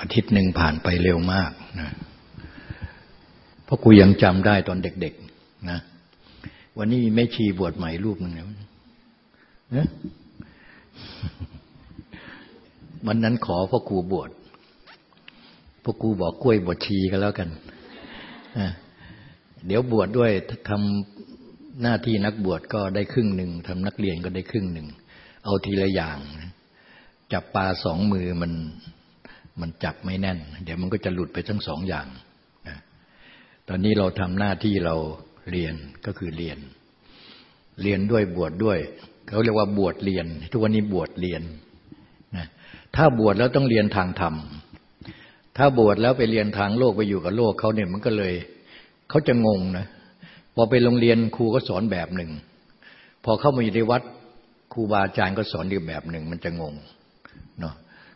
อาทิตย์หนึ่งผ่านไปเร็วมากนะเพราะกูยังจำได้ตอนเด็ก ๆ นะ วันนี้แม่ชีบวชใหม่รูปหนึ่งนะวันนั้นขอพ่อครูบวชพ่อครูบอกกล้วยบวชชีกันแล้วกันเดี๋ยวบวชดด้วยทำหน้าที่นักบวชก็ได้ครึ่งหนึ่งทำนักเรียนก็ได้ครึ่งหนึ่ง เอาทีละอย่าง จับปลาสองมือมัน มันจับไม่แน่น เดี๋ยวมันก็จะหลุดไปทั้งสองอย่างตอนนี้เราทำหน้าที่เราเรียนก็คือเรียน เรียนด้วยบวชดด้วยเขาเรียกว่าบวชเรียน ทุกวันนี้บวชเรียนนะถ้าบวชแล้วต้องเรียนทางธรรม ถ้าบวชแล้วไปเรียนทางโลกไปอยู่กับโลกเขาเนี่ยมันก็เลยเขาจะงงนะพอไปโรงเรียนครูก็สอนแบบหนึ่ง พอเข้ามาอยู่ในวัดครูบาอาจารย์ก็สอนอีกแบบหนึ่ง มันจะงง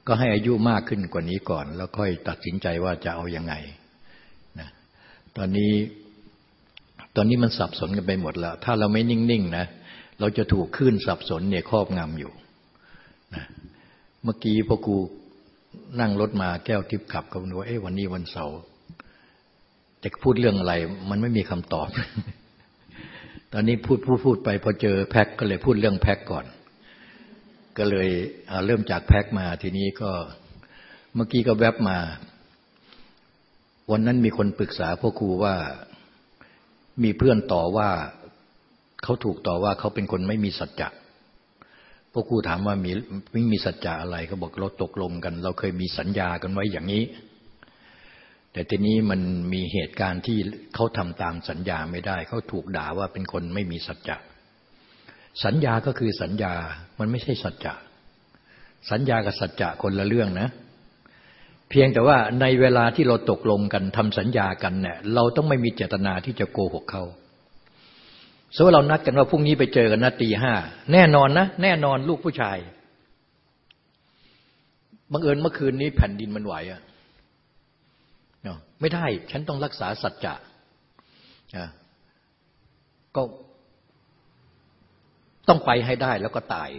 ก็ให้อายุมากขึ้นกว่านี้ก่อน แล้วค่อยตัดสินใจว่าจะเอาอยัางไงนะตอนนี้ตอนนี้มันสับสนกันไปหมดแล้ว ถ้าเราไม่นิ่งๆนะเราจะถูกขึ้นสับสนเนี่ยครอบงำอยู่นะเมื่อกี้พ่อครูนั่งรถมาแก้วทิพย์ขับก็บอกว่าเอ๊ะวันนี้วันเสาร์จะพูดเรื่องอะไร มันไม่มีคำตอบ ตอนนี้พูดพูดพูดไป พอเจอแพ็กก็เลยพูดเรื่องแพ็กก่อน ก็เลยเริ่มจากแพ็กมาทีนี้ก็เมื่อกี้ก็แวบมา วันนั้นมีคนปรึกษาพ่อครูว่ามีเพื่อนต่อว่าเขาถูกต่อว่าเขาเป็นคนไม่มีสัจจะพวกครูถามว่ามีไม่มีสัจจะอะไรเขาบอกเราตกลงกัน เราเคยมีสัญญากันไว้อย่างนี้ แต่ทีนี้มันมีเหตุการณ์ที่เขาทำตามสัญญาไม่ได้ เขาถูกด่าว่าเป็นคนไม่มีสัจจะ สัญญาก็คือสัญญา มันไม่ใช่สัจจะ สัญญากับสัจจะคนละเรื่องนะ เพียงแต่ว่าในเวลาที่เราตกลงกันทำสัญญากันเนี่ย เราต้องไม่มีเจตนาที่จะโกหกเขาสมมติเรานัดกันว่าพรุ่งนี้ไปเจอกันนะตีห้าแน่นอนนะแน่นอนลูกผู้ชายบังเอิญเมื่อคืนนี้แผ่นดินมันไหวอะเนาะไม่ได้ ฉันต้องรักษาสัจจะก็ ต้องไปให้ได้แล้วก็ตาย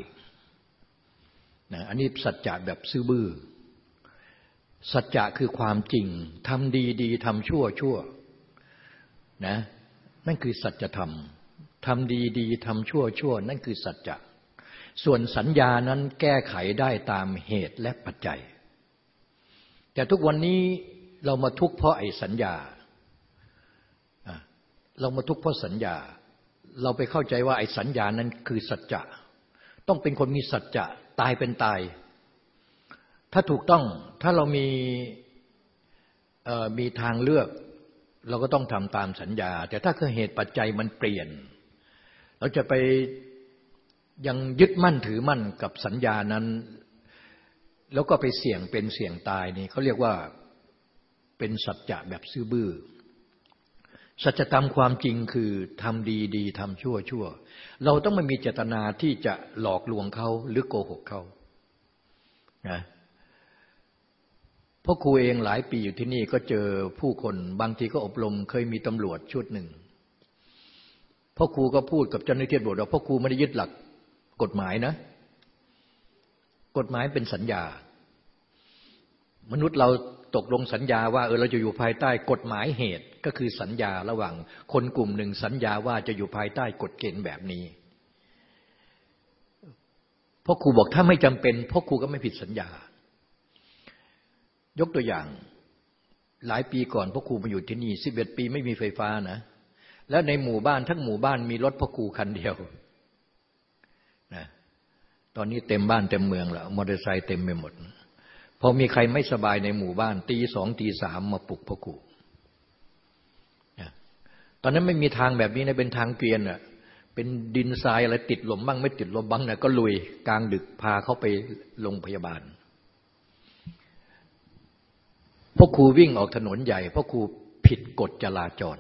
นะอันนี้สัจจะแบบซื่อบื้อ สัจจะคือความจริงทำดีดีทำชั่วชั่วนะนั่นคือสัจธรรมทำดีดีทำชั่วชั่ว นั่นคือสัจจะ ส่วนสัญญานั้นแก้ไขได้ตามเหตุและปัจจัย แต่ทุกวันนี้เรามาทุกข์เพราะไอ้สัญญา เรามาทุกข์เพราะสัญญา เราไปเข้าใจว่าไอ้สัญญานั้นคือสัจจะ ต้องเป็นคนมีสัจจะตายเป็นตาย ถ้าถูกต้องถ้าเรามีมีทางเลือก เราก็ต้องทำตามสัญญา แต่ถ้าคือเหตุปัจจัยมันเปลี่ยน เราจะไปยังยึดมั่นถือมั่นกับสัญญานั้น แล้วก็ไปเสี่ยงเป็นเสี่ยงตายนี่เขาเรียกว่าเป็นสัจจะแบบซื่อบื้อ สัจธรรมความจริงคือทำดีดีทำชั่วชั่ว เราต้องไม่มีเจตนาที่จะหลอกลวงเขาหรือโกหกเขานะพ่อครูเองหลายปีอยู่ที่นี่ก็เจอผู้คนบางทีก็อบรมเคยมีตำรวจชุดหนึ่งพ่อครูก็พูดกับเจ้าหน้าที่บทว่าพ่อครูไม่ได้ยึดหลักกฎหมายนะ กฎหมายเป็นสัญญา มนุษย์เรา ตกลงสัญญาว่าเออเราจะอยู่ภายใต้กฎหมายเหตุก็คือสัญญาระหว่างคนกลุ่มหนึ่งสัญญาว่าจะอยู่ภายใต้กฎเกณฑ์แบบนี้พ่อครูบอกถ้าไม่จำเป็นพ่อครูก็ไม่ผิดสัญญา ยกตัวอย่างหลายปีก่อนพ่อครูมาอยู่ที่นี่สิบเอ็ดปีไม่มีไฟฟ้านะ แล้วในหมู่บ้านทั้งหมู่บ้านมีรถพ่อครูคันเดียวนะตอนนี้เต็มบ้านเต็มเมืองแล้วมอเตอร์ไซค์เต็มไปหมด พอมีใครไม่สบายในหมู่บ้าน ตีสองตีสามมาปลุกพ่อครูตอนนั้นไม่มีทางแบบนี้นะเป็นทางเกวียนอะเป็นดินทรายอะไรติดลมบ้างไม่ติดลมบ้างนะก็ลุยกลางดึกพาเขาไปโรงพยาบาลพ่อครูวิ่งออกถนนใหญ่พ่อครูผิดกฎจราจร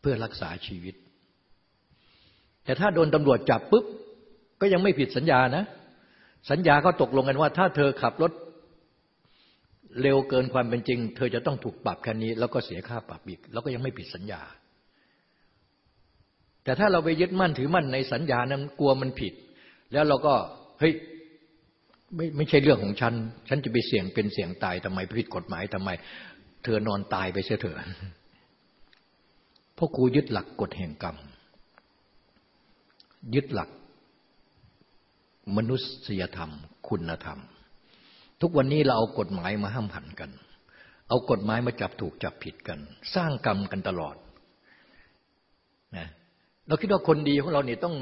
เพื่อรักษาชีวิต แต่ถ้าโดนตำรวจจับปุ๊บ ก็ยังไม่ผิดสัญญานะ สัญญาก็ตกลงกันว่า ถ้าเธอขับรถเร็วเกินความเป็นจริง เธอจะต้องถูกปรับแค่นี้ แล้วก็เสียค่าปรับอีก แล้วก็ยังไม่ผิดสัญญา แต่ถ้าเราไปยึดมั่นถือมั่นในสัญญานั้นกลัวมันผิด แล้วเราก็เฮ้ยไม่ไม่ใช่เรื่องของฉัน ฉันจะไปเสี่ยงเป็นเสี่ยงตายทำไมผิดกฎหมายทำไม เธอนอนตายไปเสียเถอะเพราะครูยึดหลักกฎแห่งกรรม ยึดหลัก มนุษยธรรม คุณธรรม ทุกวันนี้เราเอากฎหมายมาห้ามหันกัน เอากฎหมายมาจับถูกจับผิดกัน สร้างกรรมกันตลอดนะเราคิดว่าคนดีของเราเนี่ยต้อง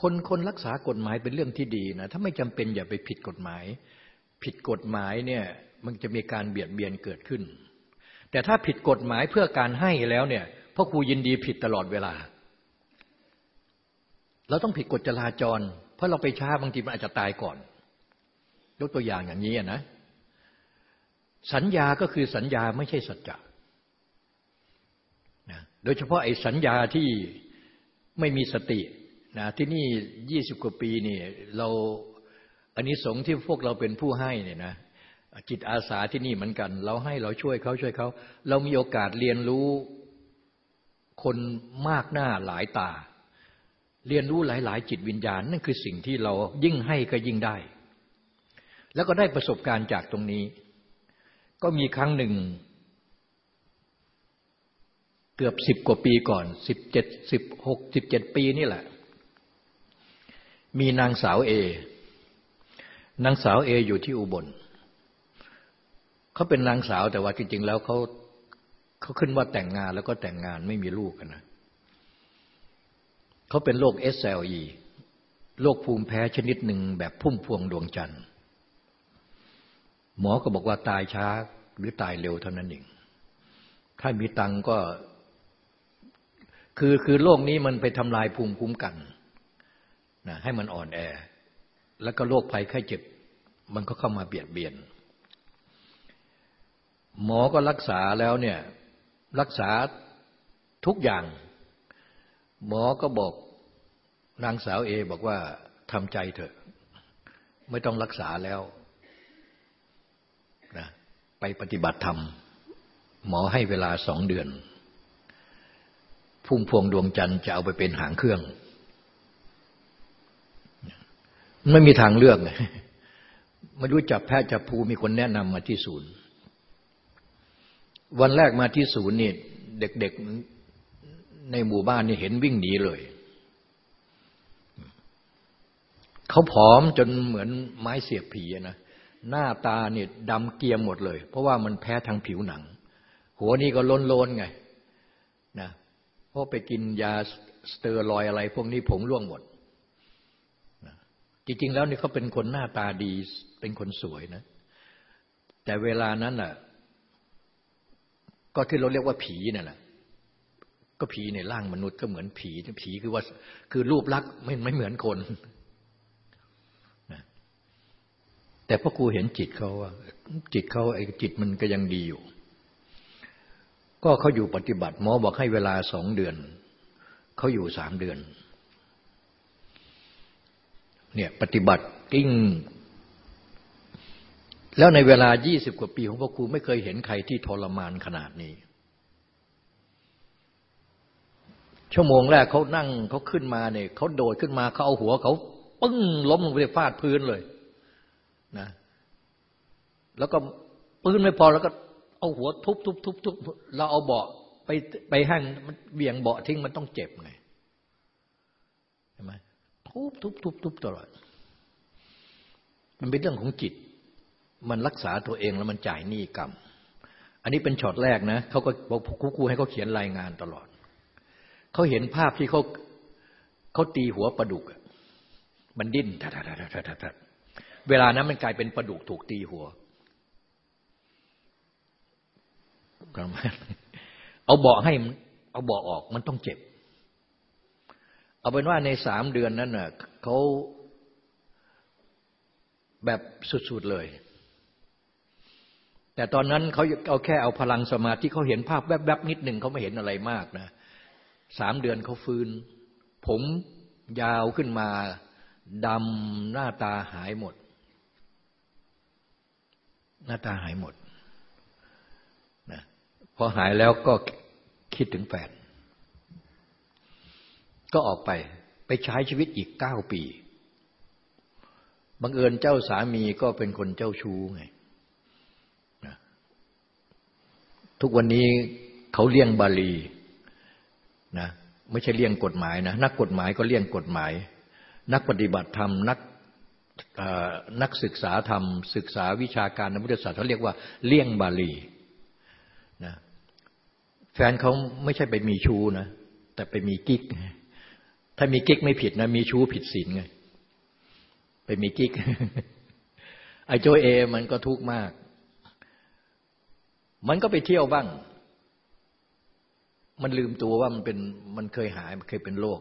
คนคนรักษากฎหมายเป็นเรื่องที่ดีนะถ้าไม่จำเป็นอย่าไปผิดกฎหมาย ผิดกฎหมายเนี่ยมันจะมีการเบียดเบียนเกิดขึ้น แต่ถ้าผิดกฎหมายเพื่อการให้แล้วเนี่ยพ่อครูยินดีผิดตลอดเวลา เราต้องผิดกฎจราจร เพราะเราไปช้าบางทีมันอาจจะตายก่อน ยกตัวอย่างอย่างนี้นะ สัญญาก็คือสัญญาไม่ใช่สัจจะนะโดยเฉพาะไอ้สัญญาที่ไม่มีสตินะที่นี่ยี่สิบกว่าปีนี่เราอันนี้สงที่พวกเราเป็นผู้ให้เนี่ยนะจิตอาสาที่นี่เหมือนกัน เราให้เราช่วยเขาช่วยเขา เรามีโอกาสเรียนรู้คนมากหน้าหลายตา เรียนรู้หลาย ๆ จิตวิญญาณนั่นคือสิ่งที่เรายิ่งให้ก็ยิ่งได้ แล้วก็ได้ประสบการณ์จากตรงนี้ ก็มีครั้งหนึ่ง เกือบสิบกว่าปีก่อนสิบเจ็ดสิบหกสิบเจ็ดปีนี่แหละ มีนางสาวเอนางสาวเออยู่ที่อุบลเขาเป็นนางสาวแต่ว่าจริง ๆ แล้วเขาเขาขึ้นว่าแต่งงานแล้วก็แต่งงานไม่มีลูกกันนะ เขาเป็นโรค SLE โรคภูมิแพ้ชนิดหนึ่งแบบพุ่มพวงดวงจันทร์ หมอก็บอกว่าตายช้าหรือตายเร็วเท่านั้นเอง ถ้ามีตังก็คือคือโรคนี้มันไปทำลายภูมิคุ้มกันนะให้มันอ่อนแอ แล้วก็โรคภัยไข้เจ็บ มันก็เข้ามาเบียดเบียน หมอก็รักษาแล้วเนี่ยรักษาทุกอย่าง หมอก็บอกนางสาวเอบอกว่าทำใจเถอะ ไม่ต้องรักษาแล้วนะไปปฏิบัติธรรม หมอให้เวลาสองเดือน พุ่งพวงดวงจันทร์จะเอาไปเป็นหางเครื่อง ไม่มีทางเลือกไงไม่รู้จับแพทย์จับภูมีคนแนะนำมาที่ศูนย์ วันแรกมาที่ศูนย์นี่เด็กๆ ในหมู่บ้านนี่เห็นวิ่งหนีเลย เขาผอมจนเหมือนไม้เสียบผีนะหน้าตาเนี่ยดำเกียมหมดเลย เพราะว่ามันแพ้ทางผิวหนัง หัวนี่ก็ล้นๆไงนะเพราะไปกินยาสเตอรอยอะไร พวกนี้ผมร่วงหมดจริง ๆ แล้วนี่เขาเป็นคนหน้าตาดีเป็นคนสวยนะ แต่เวลานั้นน่ะ ก็ที่เราเรียกว่าผีนั่นแหละ ก็ผีในร่างมนุษย์ก็เหมือนผีผีคือว่าคือรูปลักษณ์ไม่ไม่เหมือนคนแต่พ่อครูเห็นจิตเขาว่า จิตเขาไอ้จิตมันก็ยังดีอยู่ ก็เขาอยู่ปฏิบัติหมอบอกให้เวลาสองเดือนเขาอยู่สามเดือน เนี่ยปฏิบัติกิ้ง แล้วในเวลายี่สิบกว่าปีของพ่อครูไม่เคยเห็นใครที่ทรมานขนาดนี้ ชั่วโมงแรกเขานั่งเขาขึ้นมาเนี่ยเขาโดดขึ้นมาเขาเอาหัวเขาปึ้งล้มลงไปฟาดพื้นเลยนะแล้วก็ปืนไม่พอแล้วก็เอาหัวทุบทุบทุบทุบเราเอาเบาะไปไปให้มันเบี่ยงเบาะทิ้งมันต้องเจ็บไงใช่ไหมทุบทุบทุบทุบตลอดมันเป็นเรื่องของจิต มันรักษาตัวเองแล้วมันจ่ายหนี้กรรม อันนี้เป็นช็อตแรกนะเขาก็บอกครูครูให้เขาเขียนรายงานตลอด เขาเห็นภาพที่เขาเขาตีหัวปลาดุก มันดิ้นทัดทัดทัดทัดเวลานั้นมันกลายเป็นปลาดุกถูกตีหัวเอาเบาให้เอาเบาออกมันต้องเจ็บ เอาเป็นว่าในสามเดือนนั้นน่ะเขาแบบสุดๆเลย แต่ตอนนั้นเขาเอาแค่เอาพลังสมาธิเขาเห็นภาพแวบๆนิดหนึ่งเขาไม่เห็นอะไรมากนะ สามเดือนเขาฟื้น ผมยาวขึ้นมาดำหน้าตาหายหมด หน้าตาหายหมดพอหายแล้วก็คิดถึงแฟน ก็ออกไปไปใช้ชีวิตอีกเก้าปีบังเอิญเจ้าสามีก็เป็นคนเจ้าชู้ไงนะทุกวันนี้เขาเลี่ยงบาลี นะไม่ใช่เลี่ยงกฎหมายนะนักกฎหมายก็เลี่ยงกฎหมาย นักปฏิบัติธรรมนักนักศึกษาธรรม ศึกษาวิชาการในพุทธศาสนาเขาเรียกว่าเลี่ยงบาลีนะแฟนเขาไม่ใช่ไปมีชู้นะแต่ไปมีกิ๊ก ถ้ามีกิ๊กไม่ผิดนะมีชู้ผิดศีลไงไปมีกิ๊กไอ้โจเอ มันก็ทุกข์มาก มันก็ไปเที่ยวบ้าง มันลืมตัวว่ามันเป็นมันเคยหายมันเคยเป็นโรค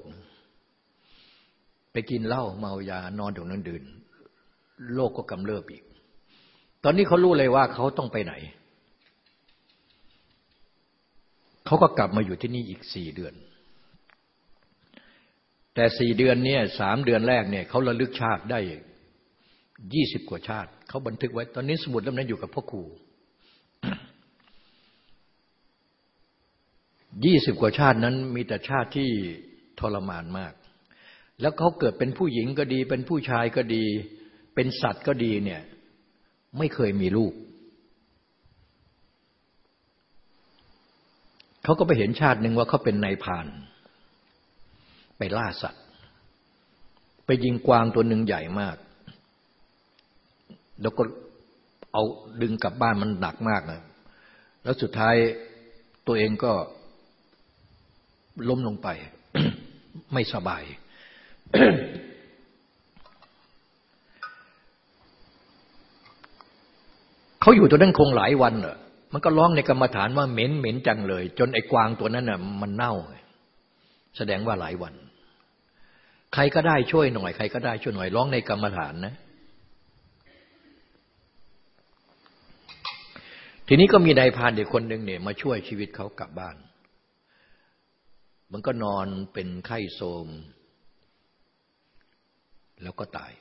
ไปกินเหล้าเมายานอนถึงนั้นดื่นโรคก็กำเริบอีก ตอนนี้เขารู้เลยว่าเขาต้องไปไหน เขาก็กลับมาอยู่ที่นี่อีกสี่เดือน แต่สี่เดือนเนี่ยสามเดือนแรกเนี่ยเขาระลึกชาติได้ยี่สิบกว่าชาติ เขาบันทึกไว้ ตอนนี้สมุดเล่มนั้นอยู่กับพ่อครู ยี่สิบกว่าชาตินั้นมีแต่ชาติที่ทรมานมาก แล้วเขาเกิดเป็นผู้หญิงก็ดี เป็นผู้ชายก็ดี เป็นสัตว์ก็ดีเนี่ยไม่เคยมีลูก เขาก็ไปเห็นชาติหนึ่งว่าเขาเป็นนายพาน ไปล่าสัตว์ ไปยิงกวางตัวหนึ่งใหญ่มาก แล้วก็เอาดึงกลับบ้านมันหนักมากนะแล้วสุดท้ายตัวเองก็ ล้มลงไป ไม่สบาย เขาอยู่ตัวนั้นคงหลายวันเหรอมันก็ร้องในกรรมฐานว่าเหม็นเหม็นจังเลย จนไอ้กวางตัวนั้นน่ะ มันเน่า แสดงว่าหลายวัน ใครก็ได้ช่วยหน่อย ใครก็ได้ช่วยหน่อยร้องในกรรมฐานนะ ทีนี้ก็มีนายพานเด็กคนหนึ่งเนี่ยมาช่วยชีวิตเขากลับบ้าน มันก็นอนเป็นไข้โทมแล้วก็ตาย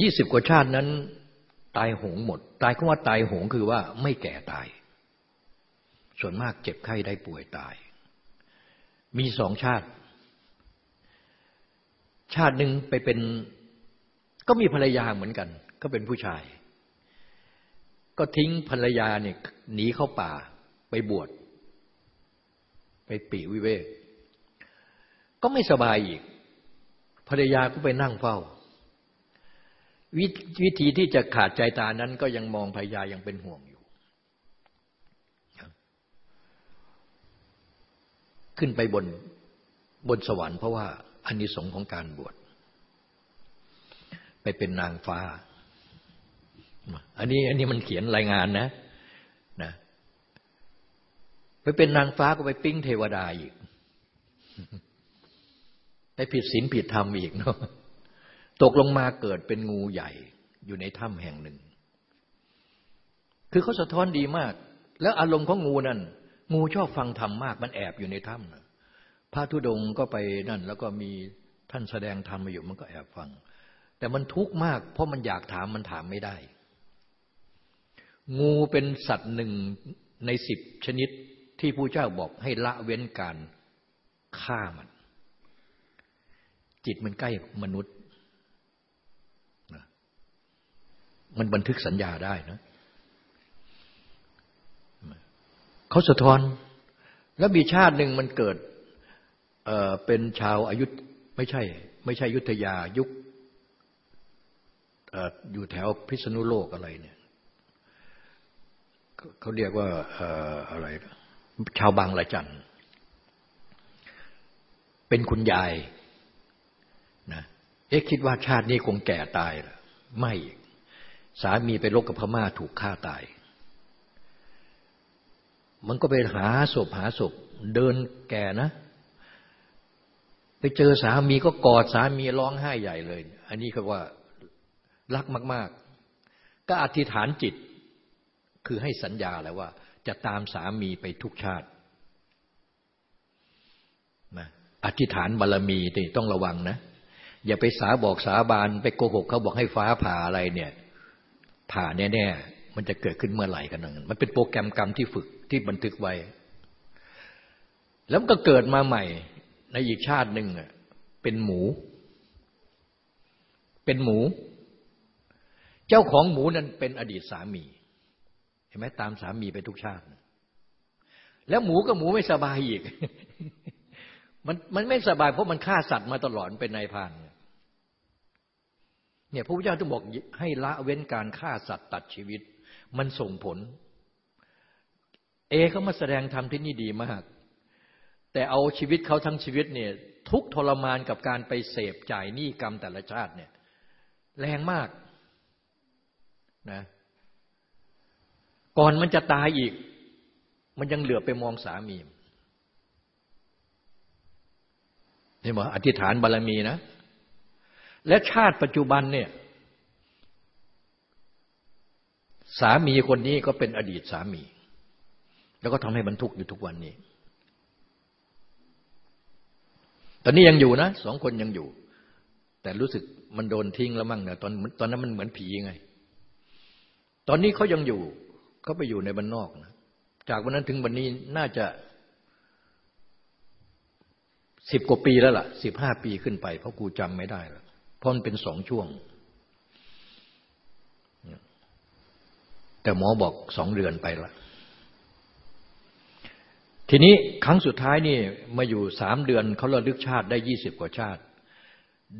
ยี่สิบกว่าชาตินั้น ตายหงหมด ตายคำว่าตายหงคือว่าไม่แก่ตาย ส่วนมากเจ็บไข้ได้ป่วยตาย มีสองชาติ ชาติหนึ่งไปเป็น ก็มีภรรยาเหมือนกัน ก็เป็นผู้ชาย ก็ทิ้งภรรยาเนี่ยหนีเข้าป่าไปบวช ไปปีวิเวก ก็ไม่สบายอีกภรรยาก็ไปนั่งเฝ้าวิธีที่จะขาดใจตานั้นก็ยังมองพยายังเป็นห่วงอยู่ ขึ้นไปบนบนสวรรค์เพราะว่าอันนี้สงของการบวชไปเป็นนางฟ้า อันนี้อันนี้มันเขียนรายงานนะ ไปเป็นนางฟ้าก็ไปปิ้งเทวดาอีกไปผิดศีลผิดธรรมอีกเนาะตกลงมาเกิดเป็นงูใหญ่อยู่ในถ้ำแห่งหนึ่ง คือเขาสะท้อนดีมาก แล้วอารมณ์ของงูนั่น งูชอบฟังธรรมมาก มันแอบอยู่ในถ้ำนะพระธุดงก็ไปนั่น แล้วก็มีท่านแสดงธรรมมาอยู่มันก็แอบฟัง แต่มันทุกข์มาก เพราะมันอยากถามมันถามไม่ได้ งูเป็นสัตว์หนึ่งในสิบชนิด ที่ผู้เจ้าบอกให้ละเว้นการฆ่ามัน จิตมันใกล้มนุษย์มันบันทึกสัญญาได้นะเขาสะท้อน แล้วมีชาติหนึ่งมันเกิดเเป็นชาวอายุไม่ใช่ ไม่ใช่ยุทธยายุคอยู่แถวพิษณุโลกอะไรเนี่ยเขาเรียกว่าอะไร ชาวบางละจัน เป็นคุณยายนะเอ๊ะคิดว่าชาตินี้คงแก่ตายหรอไม่สามีไปลบกับพม่าถูกฆ่าตาย มันก็ไปหาศพหาศพเดินแก่นะ ไปเจอสามีก็กอดสามีร้องไห้ใหญ่เลย อันนี้คือว่ารักมาก ๆ ก็อธิษฐานจิต คือให้สัญญาแล้วว่า จะตามสามีไปทุกชาตินะอธิษฐานบารรมีนี่ต้องระวังนะ อย่าไปสาบอกสาบานไปโกหกเขาบอกให้ฟ้าผ่าอะไรเนี่ยผ่าแน่ๆมันจะเกิดขึ้นเมื่อไหร่กันนั่นมันเป็นโปรแกรมกรรมที่ฝึกที่บันทึกไว้ แล้วก็เกิดมาใหม่ในอีกชาติหนึ่งเป็นหมู เป็นหมู เจ้าของหมูนั้นเป็นอดีตสามี เห็นไหมตามสามีไปทุกชาติ แล้วหมูก็หมูไม่สบายอีก มันมันไม่สบายเพราะมันฆ่าสัตว์มาตลอดเป็นนายพานเนี่ยพระพุทธเจ้าต้องบอกให้ละเว้นการฆ่าสัตว์ตัดชีวิต มันส่งผล เอเขามาแสดงธรรมที่นี่ดีมาก แต่เอาชีวิตเขาทั้งชีวิตเนี่ยทุกทรมานกับการไปเสพจ่ายหนี้กรรมแต่ละชาติเนี่ยแรงมากนะ ก่อนมันจะตายอีก มันยังเหลือไปมองสามีนี่บอกอธิษฐานบารมีนะ และชาติปัจจุบันเนี่ย สามีคนนี้ก็เป็นอดีตสามี แล้วก็ทำให้บรรทุกอยู่ทุกวันนี้ ตอนนี้ยังอยู่นะสองคนยังอยู่ แต่รู้สึกมันโดนทิ้งแล้วมั่งเนี่ยตอนตอนนั้นมันเหมือนผีไง ตอนนี้เขายังอยู่ เขาไปอยู่ในบ้านนอกนะจากวันนั้นถึงวันนี้น่าจะสิบกว่าปีแล้วล่ะสิบห้าปีขึ้นไป เพราะกูจำไม่ได้ล้วเพราะมันเป็นสองช่วง แต่หมอบอกสองเดือนไปละทีนี้ครั้งสุดท้ายนี่มาอยู่สามเดือนเขาระลึกชาติได้ยี่สิบกว่าชาติ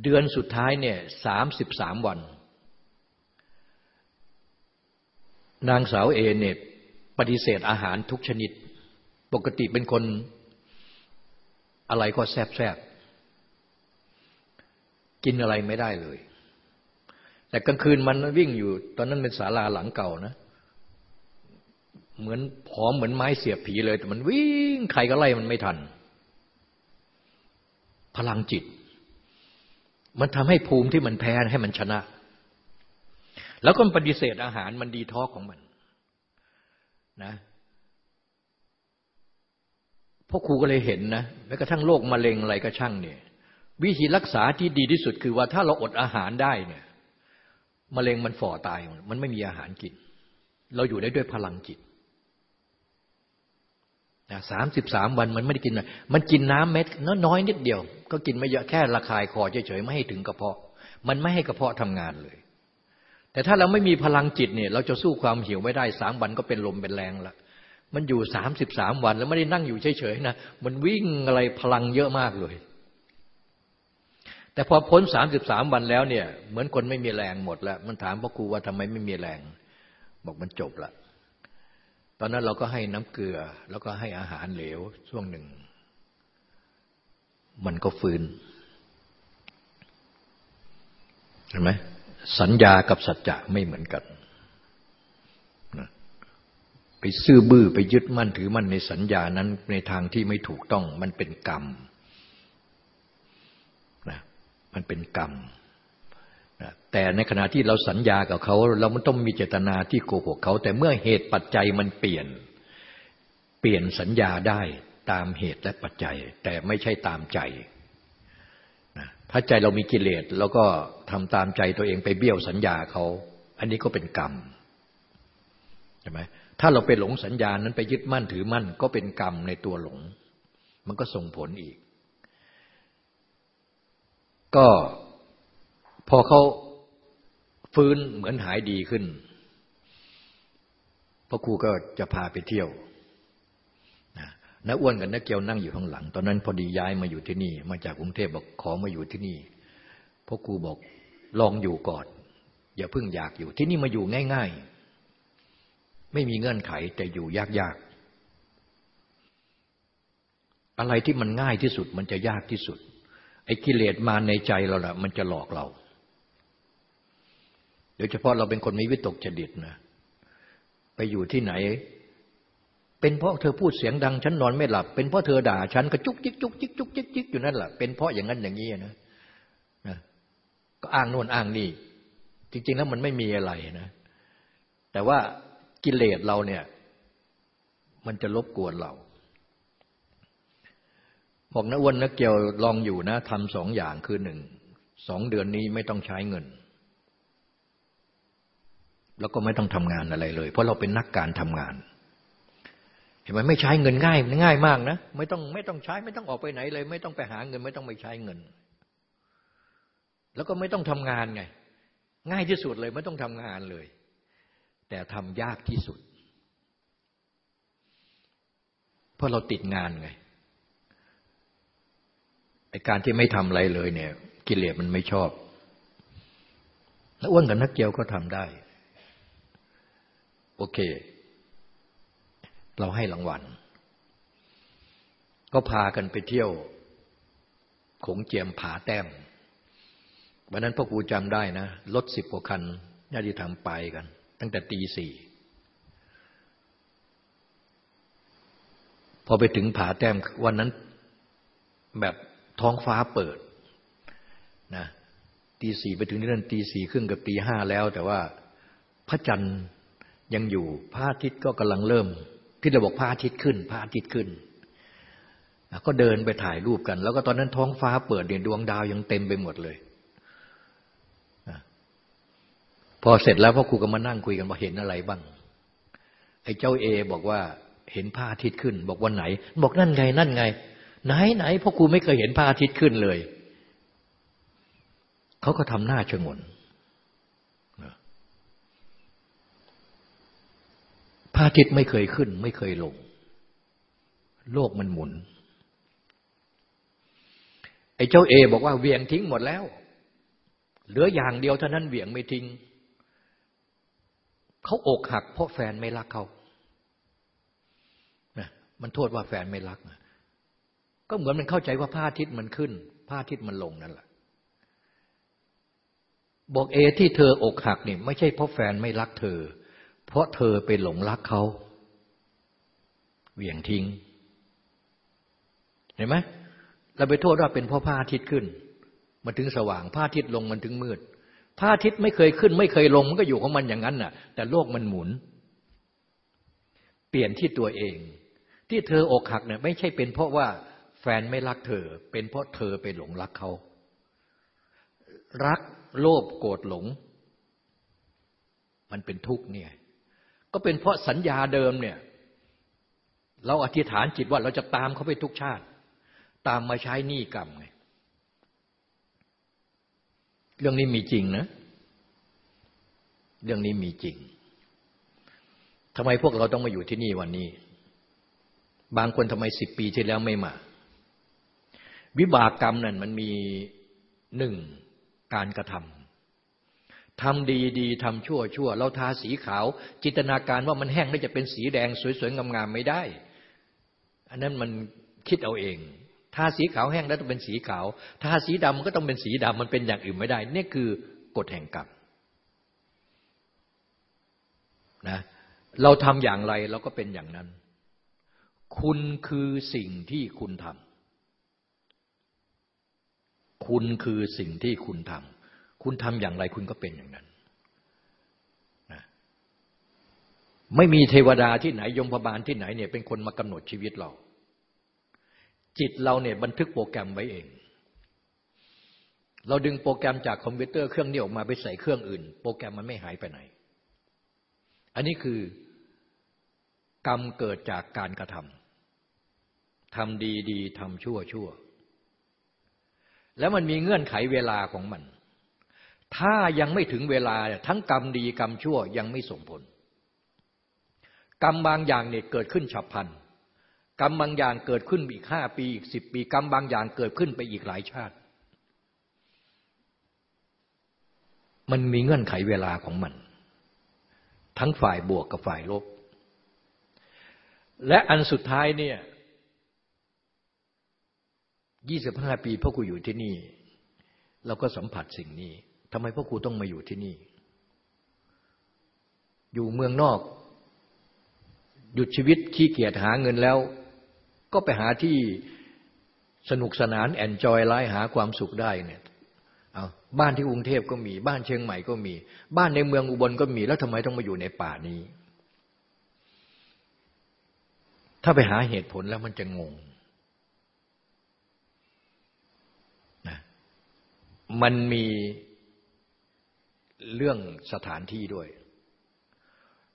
เดือนสุดท้ายเนี่ยสามสิบสามวัน นางสาวเอเนี่ยปฏิเสธอาหารทุกชนิด ปกติเป็นคนอะไรก็แซบแซบกินอะไรไม่ได้เลย แต่กลางคืนมันวิ่งอยู่ ตอนนั้นเป็นศาลาหลังเก่านะ เหมือนผอมเหมือนไม้เสียบผีเลย แต่มันวิ่งใครก็ไล่มันไม่ทัน พลังจิต มันทำให้ภูมิที่มันแพ้ให้มันชนะ แล้วก็ปฏิเสธอาหารมันดีท้อของมันนะพ่อครูก็เลยเห็นนะแม้กระทั่งโรคมะเร็งอะไรก็ช่างเนี่ย วิธีรักษาที่ดีที่สุดคือว่าถ้าเราอดอาหารได้เนี่ยมะเร็งมันฝ่อตาย มันไม่มีอาหารกิน เราอยู่ได้ด้วยพลังจิตนะสามสิบสามวันมันไม่ได้กิน มันกินน้ำเม็ดน้อยนิดเดียว ก็กินไม่เยอะแค่ระคายคอเฉยๆไม่ให้ถึงกระเพาะ มันไม่ให้กระเพาะทำงานเลย แต่ถ้าเราไม่มีพลังจิตเนี่ยเราจะสู้ความหิวไม่ได้สามวันก็เป็นลมเป็นแรงละมันอยู่สามสิบสามวันแล้วไม่ได้นั่งอยู่เฉยๆนะมันวิ่งอะไรพลังเยอะมากเลย แต่พอพ้นสามสิบสามวันแล้วเนี่ย เหมือนคนไม่มีแรงหมดแล้ว มันถามพ่อครูว่าทำไมไม่มีแรง บอกมันจบละตอนนั้นเราก็ให้น้ำเกลือ แล้วก็ให้อาหารเหลวช่วงหนึ่ง มันก็ฟื้นเห็นไหม สัญญากับสัจจะไม่เหมือนกันไปซื่อบื้อไปยึดมั่นถือมั่นในสัญญานั้นในทางที่ไม่ถูกต้องมันเป็นกรรมนะมันเป็นกรรมนะแต่ในขณะที่เราสัญญากับเขาเราไม่ต้องมีเจตนาที่โกหกเขา แต่เมื่อเหตุปัจจัยมันเปลี่ยน เปลี่ยนสัญญาได้ตามเหตุและปัจจัย แต่ไม่ใช่ตามใจ ถ้าใจเรามีกิเลสแล้วก็ทำตามใจตัวเองไปเบี้ยวสัญญาเขา อันนี้ก็เป็นกรรมใช่ไหมถ้าเราไปหลงสัญญานั้นไปยึดมั่นถือมั่น ก็เป็นกรรมในตัวหลง มันก็ส่งผลอีก ก็พอเขาฟื้นเหมือนหายดีขึ้นพ่อครูก็จะพาไปเที่ยว น้าอ้วนกับน้าเกียวนั่งอยู่ข้างหลัง ตอนนั้นพอดีย้ายมาอยู่ที่นี่ มาจากกรุงเทพบอกขอมาอยู่ที่นี่พ่อครูบอกลองอยู่ก่อน อย่าเพิ่งอยากอยู่ ที่นี่มาอยู่ง่าย ๆ ไม่มีเงื่อนไขแต่อยู่ยากๆ อะไรที่มันง่ายที่สุดมันจะยากที่สุด ไอ้กิเลสมาในใจเราละมันจะหลอกเราโดยเฉพาะเราเป็นคนมีวิตกจดิตนะ ไปอยู่ที่ไหน เป็นเพราะเธอพูดเสียงดังฉันนอนไม่หลับ เป็นเพราะเธอด่าฉันก็จุกจิกจุกจิกจุกจิกจิกอยู่นั่นแหละเป็นเพราะอย่างนั้นอย่างนี้นะนะก็อ้างโน่นอ้างนี่ จริง ๆ แล้วมันไม่มีอะไรนะ แต่ว่ากิเลสเราเนี่ย มันจะลบกวนเราบอกนะอ้วนนะเกียวลองอยู่นะทำสองอย่างคือหนึ่งสองเดือนนี้ไม่ต้องใช้เงิน แล้วก็ไม่ต้องทำงานอะไรเลย เพราะเราเป็นนักการทำงาน เห็นไหมไม่ใช้เงินง่ายง่ายมากนะไม่ต้องไม่ต้องใช้ไม่ต้องออกไปไหนเลย ไม่ต้องไปหาเงิน ไม่ต้องไปใช้เงิน แล้วก็ไม่ต้องทำงานไง ง่ายที่สุดเลย ไม่ต้องทำงานเลย แต่ทำยากที่สุด เพราะเราติดงานไงไอการที่ไม่ทำอะไรเลยเนี่ย กิเลสมันไม่ชอบแล้วอ้วนกับนักเกียวก็ทำได้ โอเค เราให้รางวัล ก็พากันไปเที่ยวขงเจียมผาแต้ม วันนั้นพ่อครูจำได้นะ รถสิบกว่าคันญาติธรรมไปกัน ตั้งแต่ตีสี่พอไปถึงผาแต้มวันนั้นแบบท้องฟ้าเปิดนะตีสี่ไปถึงที่นั่นตีสี่ครึ่งกับตีห้าแล้ว แต่ว่าพระจันทร์ยังอยู่พระอาทิตย์ก็กำลังเริ่ม ที่เราบอกพระอาทิตย์ขึ้นพระอาทิตย์ขึ้น ก็เดินไปถ่ายรูปกัน แล้วก็ตอนนั้นท้องฟ้าเปิดเนี่ยดวงดาวยังเต็มไปหมดเลย พอเสร็จแล้วพ่อครูก็มานั่งคุยกันว่าเห็นอะไรบ้าง ไอ้เจ้าเอ บอกว่าเห็นพระอาทิตย์ขึ้น บอกวันไหน บอกนั่นไง นั่นไง ไหนไหนพ่อครูไม่เคยเห็นพระอาทิตย์ขึ้นเลย เขาก็ทำหน้าชงน ระอาทิตย์ไม่เคยขึ้น ไม่เคยลง โลกมันหมุน ไอ้เจ้าเอ บอกว่าเวียงทิ้งหมดแล้ว เหลืออย่างเดียวเท่านั้นเวียงไม่ทิ้ง เขาอกหักเพราะแฟนไม่รักเขานะมันโทษว่าแฟนไม่รัก ก็เหมือนมันเข้าใจว่าพระอาทิตย์มันขึ้นพระอาทิตย์มันลงนั่นแหละบอกเอที่เธออกหักนี่ไม่ใช่เพราะแฟนไม่รักเธอ เพราะเธอไปหลงรักเขาเหวี่ยงทิ้ง เห็นไหมเราไปโทษว่าเป็นเพราะพระอาทิตย์ขึ้น มันถึงสว่างพระอาทิตย์ลงมันถึงมืดพระอาทิตย์ไม่เคยขึ้น ไม่เคยลงมันก็อยู่ของมันอย่างนั้นน่ะ แต่โลกมันหมุน เปลี่ยนที่ตัวเอง ที่เธออกหักเนี่ยไม่ใช่เป็นเพราะว่าแฟนไม่รักเธอ เป็นเพราะเธอไปหลงรักเขารักโลภโกรธหลง มันเป็นทุกข์เนี่ย ก็เป็นเพราะสัญญาเดิมเนี่ย เราอธิษฐานจิตว่าเราจะตามเขาไปทุกชาติ ตามมาใช้หนี้กรรมไงเรื่องนี้มีจริงนะ เรื่องนี้มีจริงทำไมพวกเราต้องมาอยู่ที่นี่วันนี้ บางคนทำไมสิบปีที่แล้วไม่มา วิบากกรรมนั่นมันมีหนึ่งการกระทำ ทำดีดีทำชั่วชั่ว เราทาสีขาว จินตนาการว่ามันแห้งแล้วจะเป็นสีแดงสวยๆงามๆไม่ได้ อันนั้นมันคิดเอาเอง ทาสีขาวแห้งแล้วต้องเป็นสีขาว ทาสีดำมันก็ต้องเป็นสีดำมันเป็นอย่างอื่นไม่ได้ นี่คือกฎแห่งกรรมนะเราทำอย่างไรเราก็เป็นอย่างนั้น คุณคือสิ่งที่คุณทำคุณคือสิ่งที่คุณทำ คุณทำอย่างไรคุณก็เป็นอย่างนั้นนะไม่มีเทวดาที่ไหนยมพบาลที่ไหนเนี่ยเป็นคนมากำหนดชีวิตเรา จิตเราเนี่ยบันทึกโปรแกรมไว้เอง เราดึงโปรแกรมจากคอมพิวเตอร์เครื่องนี้ออกมาไปใส่เครื่องอื่น โปรแกรมมันไม่หายไปไหน อันนี้คือกรรมเกิดจากการกระทำทำดีดีทำชั่วชั่ว แล้วมันมีเงื่อนไขเวลาของมัน ถ้ายังไม่ถึงเวลาทั้งกรรมดีกรรมชั่วยังไม่ส่งผล กรรมบางอย่างเนี่ยเกิดขึ้นฉับพลันกรรมบางอย่างเกิดขึ้นอีกห้าปีอีกสิบปี กรรมบางอย่างเกิดขึ้นไปอีกหลายชาติ มันมีเงื่อนไขเวลาของมัน ทั้งฝ่ายบวกกับฝ่ายลบ และอันสุดท้ายเนี่ยยี่สิบห้าปีพ่อครูอยู่ที่นี่ เราก็สัมผัสสิ่งนี้ ทำไมพ่อครูต้องมาอยู่ที่นี่ อยู่เมืองนอก หยุดชีวิตขี้เกียจหาเงินแล้ว ก็ไปหาที่สนุกสนานแอนจอยไลฟ์หาความสุขได้เนี่ยเอาบ้านที่กรุงเทพก็มี บ้านเชียงใหม่ก็มี บ้านในเมืองอุบลก็มี แล้วทำไมต้องมาอยู่ในป่านี้ ถ้าไปหาเหตุผลแล้วมันจะงงนะมันมี เรื่องสถานที่ด้วย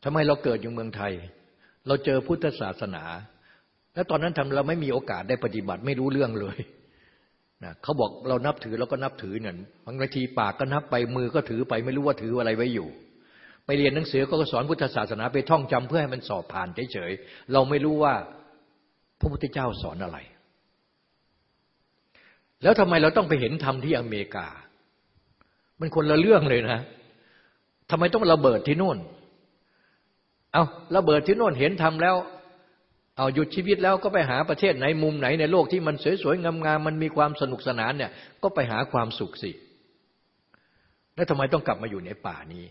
ทำไมเราเกิดอยู่เมืองไทย เราเจอพุทธศาสนา แล้วตอนนั้นทำเราไม่มีโอกาสได้ปฏิบัติไม่รู้เรื่องเลยนะเขาบอกเรานับถือเราก็นับถือเนี่ยบางทีปากก็นับไปมือก็ถือไปไม่รู้ว่าถืออะไรไว้อยู่ ไปเรียนหนังสือก็สอนพุทธศาสนาไปท่องจำเพื่อให้มันสอบผ่านเฉยๆเราไม่รู้ว่าพระพุทธเจ้าสอนอะไร แล้วทำไมเราต้องไปเห็นธรรมที่อเมริกา มันคนละเรื่องเลยนะ ทำไมต้องระเบิดที่โน่น เอาระเบิดที่โน่นเห็นทำแล้ว เอาหยุดชีวิตแล้วก็ไปหาประเทศไหนมุมไหนในโลกที่มันสวยๆงามๆมันมีความสนุกสนานเนี่ย ก็ไปหาความสุขสิ แล้วทำไมต้องกลับมาอยู่ในป่านี้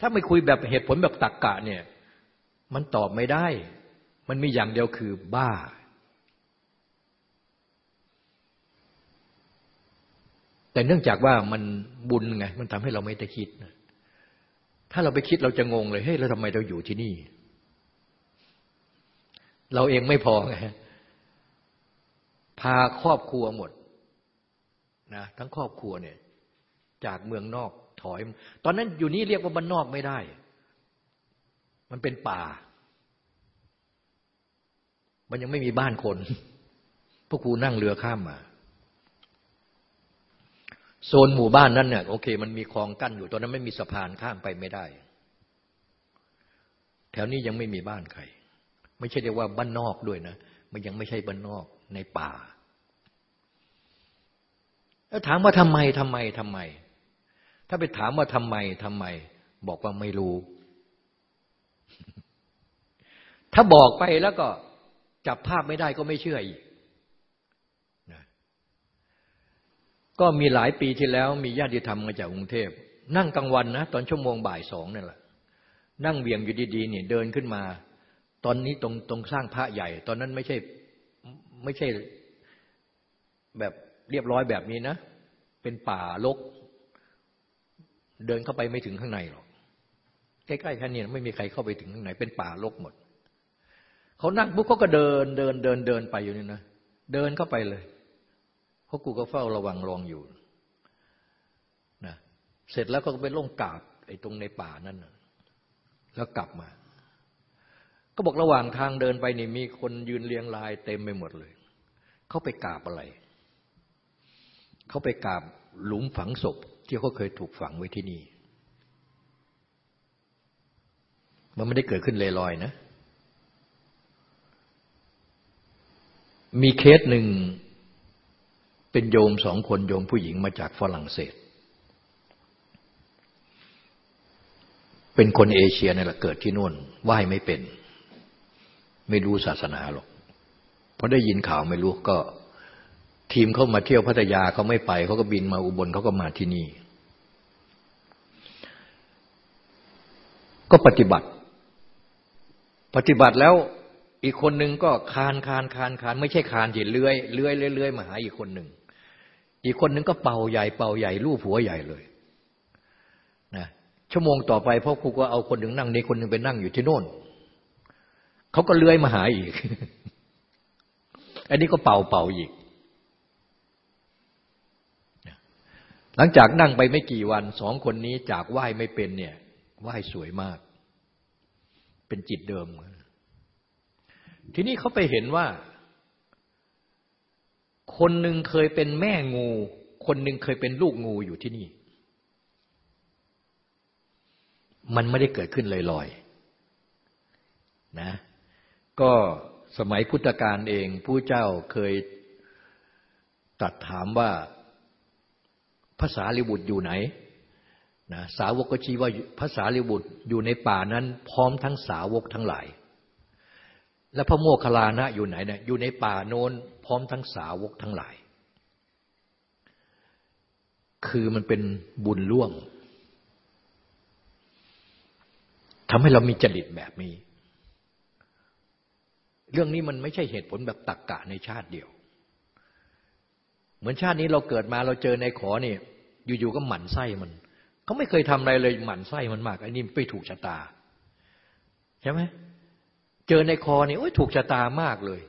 ถ้าไม่คุยแบบเหตุผลแบบตักกะเนี่ย มันตอบไม่ได้ มันมีอย่างเดียวคือบ้า แต่เนื่องจากว่ามันบุญไง มันทำให้เราไม่ได้คิด ถ้าเราไปคิดเราจะงงเลย เฮ้ยแล้วทำไมเราอยู่ที่นี่ เราเองไม่พอไง พาครอบครัวหมดนะทั้งครอบครัวเนี่ย จากเมืองนอกถอย ตอนนั้นอยู่นี่เรียกว่าบ้านนอกไม่ได้ มันเป็นป่า มันยังไม่มีบ้านคนพวกครูนั่งเรือข้ามมา โซนหมู่บ้านนั้นเนี่ยโอเค มันมีคลองกั้นอยู่ตอนนั้นไม่มีสะพานข้ามไปไม่ได้ แถวนี้ยังไม่มีบ้านใคร ไม่ใช่เรียกว่าบ้านนอกด้วยนะ มันยังไม่ใช่บ้านนอกในป่า แล้วถามว่าทำไมทำไมทำไม ถ้าไปถามว่าทำไมทำไม บอกว่าไม่รู้ ถ้าบอกไปแล้วก็จับภาพไม่ได้ก็ไม่เชื่ออีกนะ ก็มีหลายปีที่แล้วมีญาติธรรมมาจากกรุงเทพ นั่งกลางวันนะตอนชั่วโมงบ่ายสองนั่นแหละ นั่งเวียงอยู่ดีๆเนี่ยเดินขึ้นมา ตอนนี้ตรงตรงสร้างพระใหญ่ ตอนนั้นไม่ใช่ไม่ใช่แบบเรียบร้อยแบบนี้นะ เป็นป่าลก เดินเข้าไปไม่ถึงข้างในหรอกใกล้ๆแค่นี้ไม่มีใครเข้าไปถึงข้างในเป็นป่าลกหมดเขานั่งปุ๊บเขาก็เดินเดินเดินเดินไปอยู่นี่นะเดินเข้าไปเลย เพราะกูก็เฝ้าระวังรองอยู่นะเสร็จแล้วก็ไปล่งกาบไอ้ตรงในป่านั่นแล้วกลับมา ก็บอกระหว่างทางเดินไปนี่มีคนยืนเรียงรายเต็มไปหมดเลย เขาไปกราบอะไร เขาไปกราบหลุมฝังศพ ที่เขาเคยถูกฝังไว้ที่นี่ มันไม่ได้เกิดขึ้นเลอยๆนะ มีเคสหนึ่ง เป็นโยมสองคนโยมผู้หญิงมาจากฝรั่งเศส เป็นคนเอเชียนี่แหละเกิดที่นู่นไหว้ไม่เป็น ไม่รู้ศาสนาหรอกพอได้ยินข่าวไม่รู้ก็ ทีมเขามาเที่ยวพัทยาเขาไม่ไปเขาก็บินมาอุบลเขาก็มาที่นี่ ก็ปฏิบัติ ปฏิบัติแล้วอีกคนหนึ่งก็คานคานคานคาน ไม่ใช่คานจีเลื้อยเลื้อยเลื้อยมาหาอีกคนหนึ่ง อีกคนหนึ่งก็เป่าใหญ่เป่าใหญ่รูปหัวใหญ่เลยนะชั่วโมงต่อไปพ่อครูก็เอาคนหนึ่งนั่งในคนหนึ่งไปนั่งอยู่ที่โน่นเขาก็เลื้อยมาหาอีก อันนี้ก็เป่าเป่าอีก หลังจากนั่งไปไม่กี่วันสองคนนี้จากไหว้ไม่เป็นเนี่ยไหว้สวยมาก เป็นจิตเดิม ทีนี้เขาไปเห็นว่า คนหนึ่งเคยเป็นแม่งู คนหนึ่งเคยเป็นลูกงูอยู่ที่นี่ มันไม่ได้เกิดขึ้นลอยๆนะก็สมัยพุทธกาลเองผู้เจ้าเคยตัดถามว่าภาษาลิบุตรอยู่ไหนนะสาวกก็ชี้ว่าภาษาลิบุตรอยู่ในป่านั้น พร้อมทั้งสาวกทั้งหลาย และพระโมคคัลลานะอยู่ไหนเนี่ยอยู่ในป่าโน้นพร้อมทั้งสาวกทั้งหลาย คือมันเป็นบุญร่วมทำให้เรามีจริตแบบนี้ เรื่องนี้มันไม่ใช่เหตุผลแบบตักกะในชาติเดียว เหมือนชาตินี้เราเกิดมาเราเจอในขอเนี่ยอยู่ๆก็หมั่นไส้มันเขาไม่เคยทำอะไรเลยหมั่นไส้มันมากไอ้นี่ไปถูกชะตา ใช่ไหม เจอในคอเนี่ยโอ้ยถูกชะตามากเลย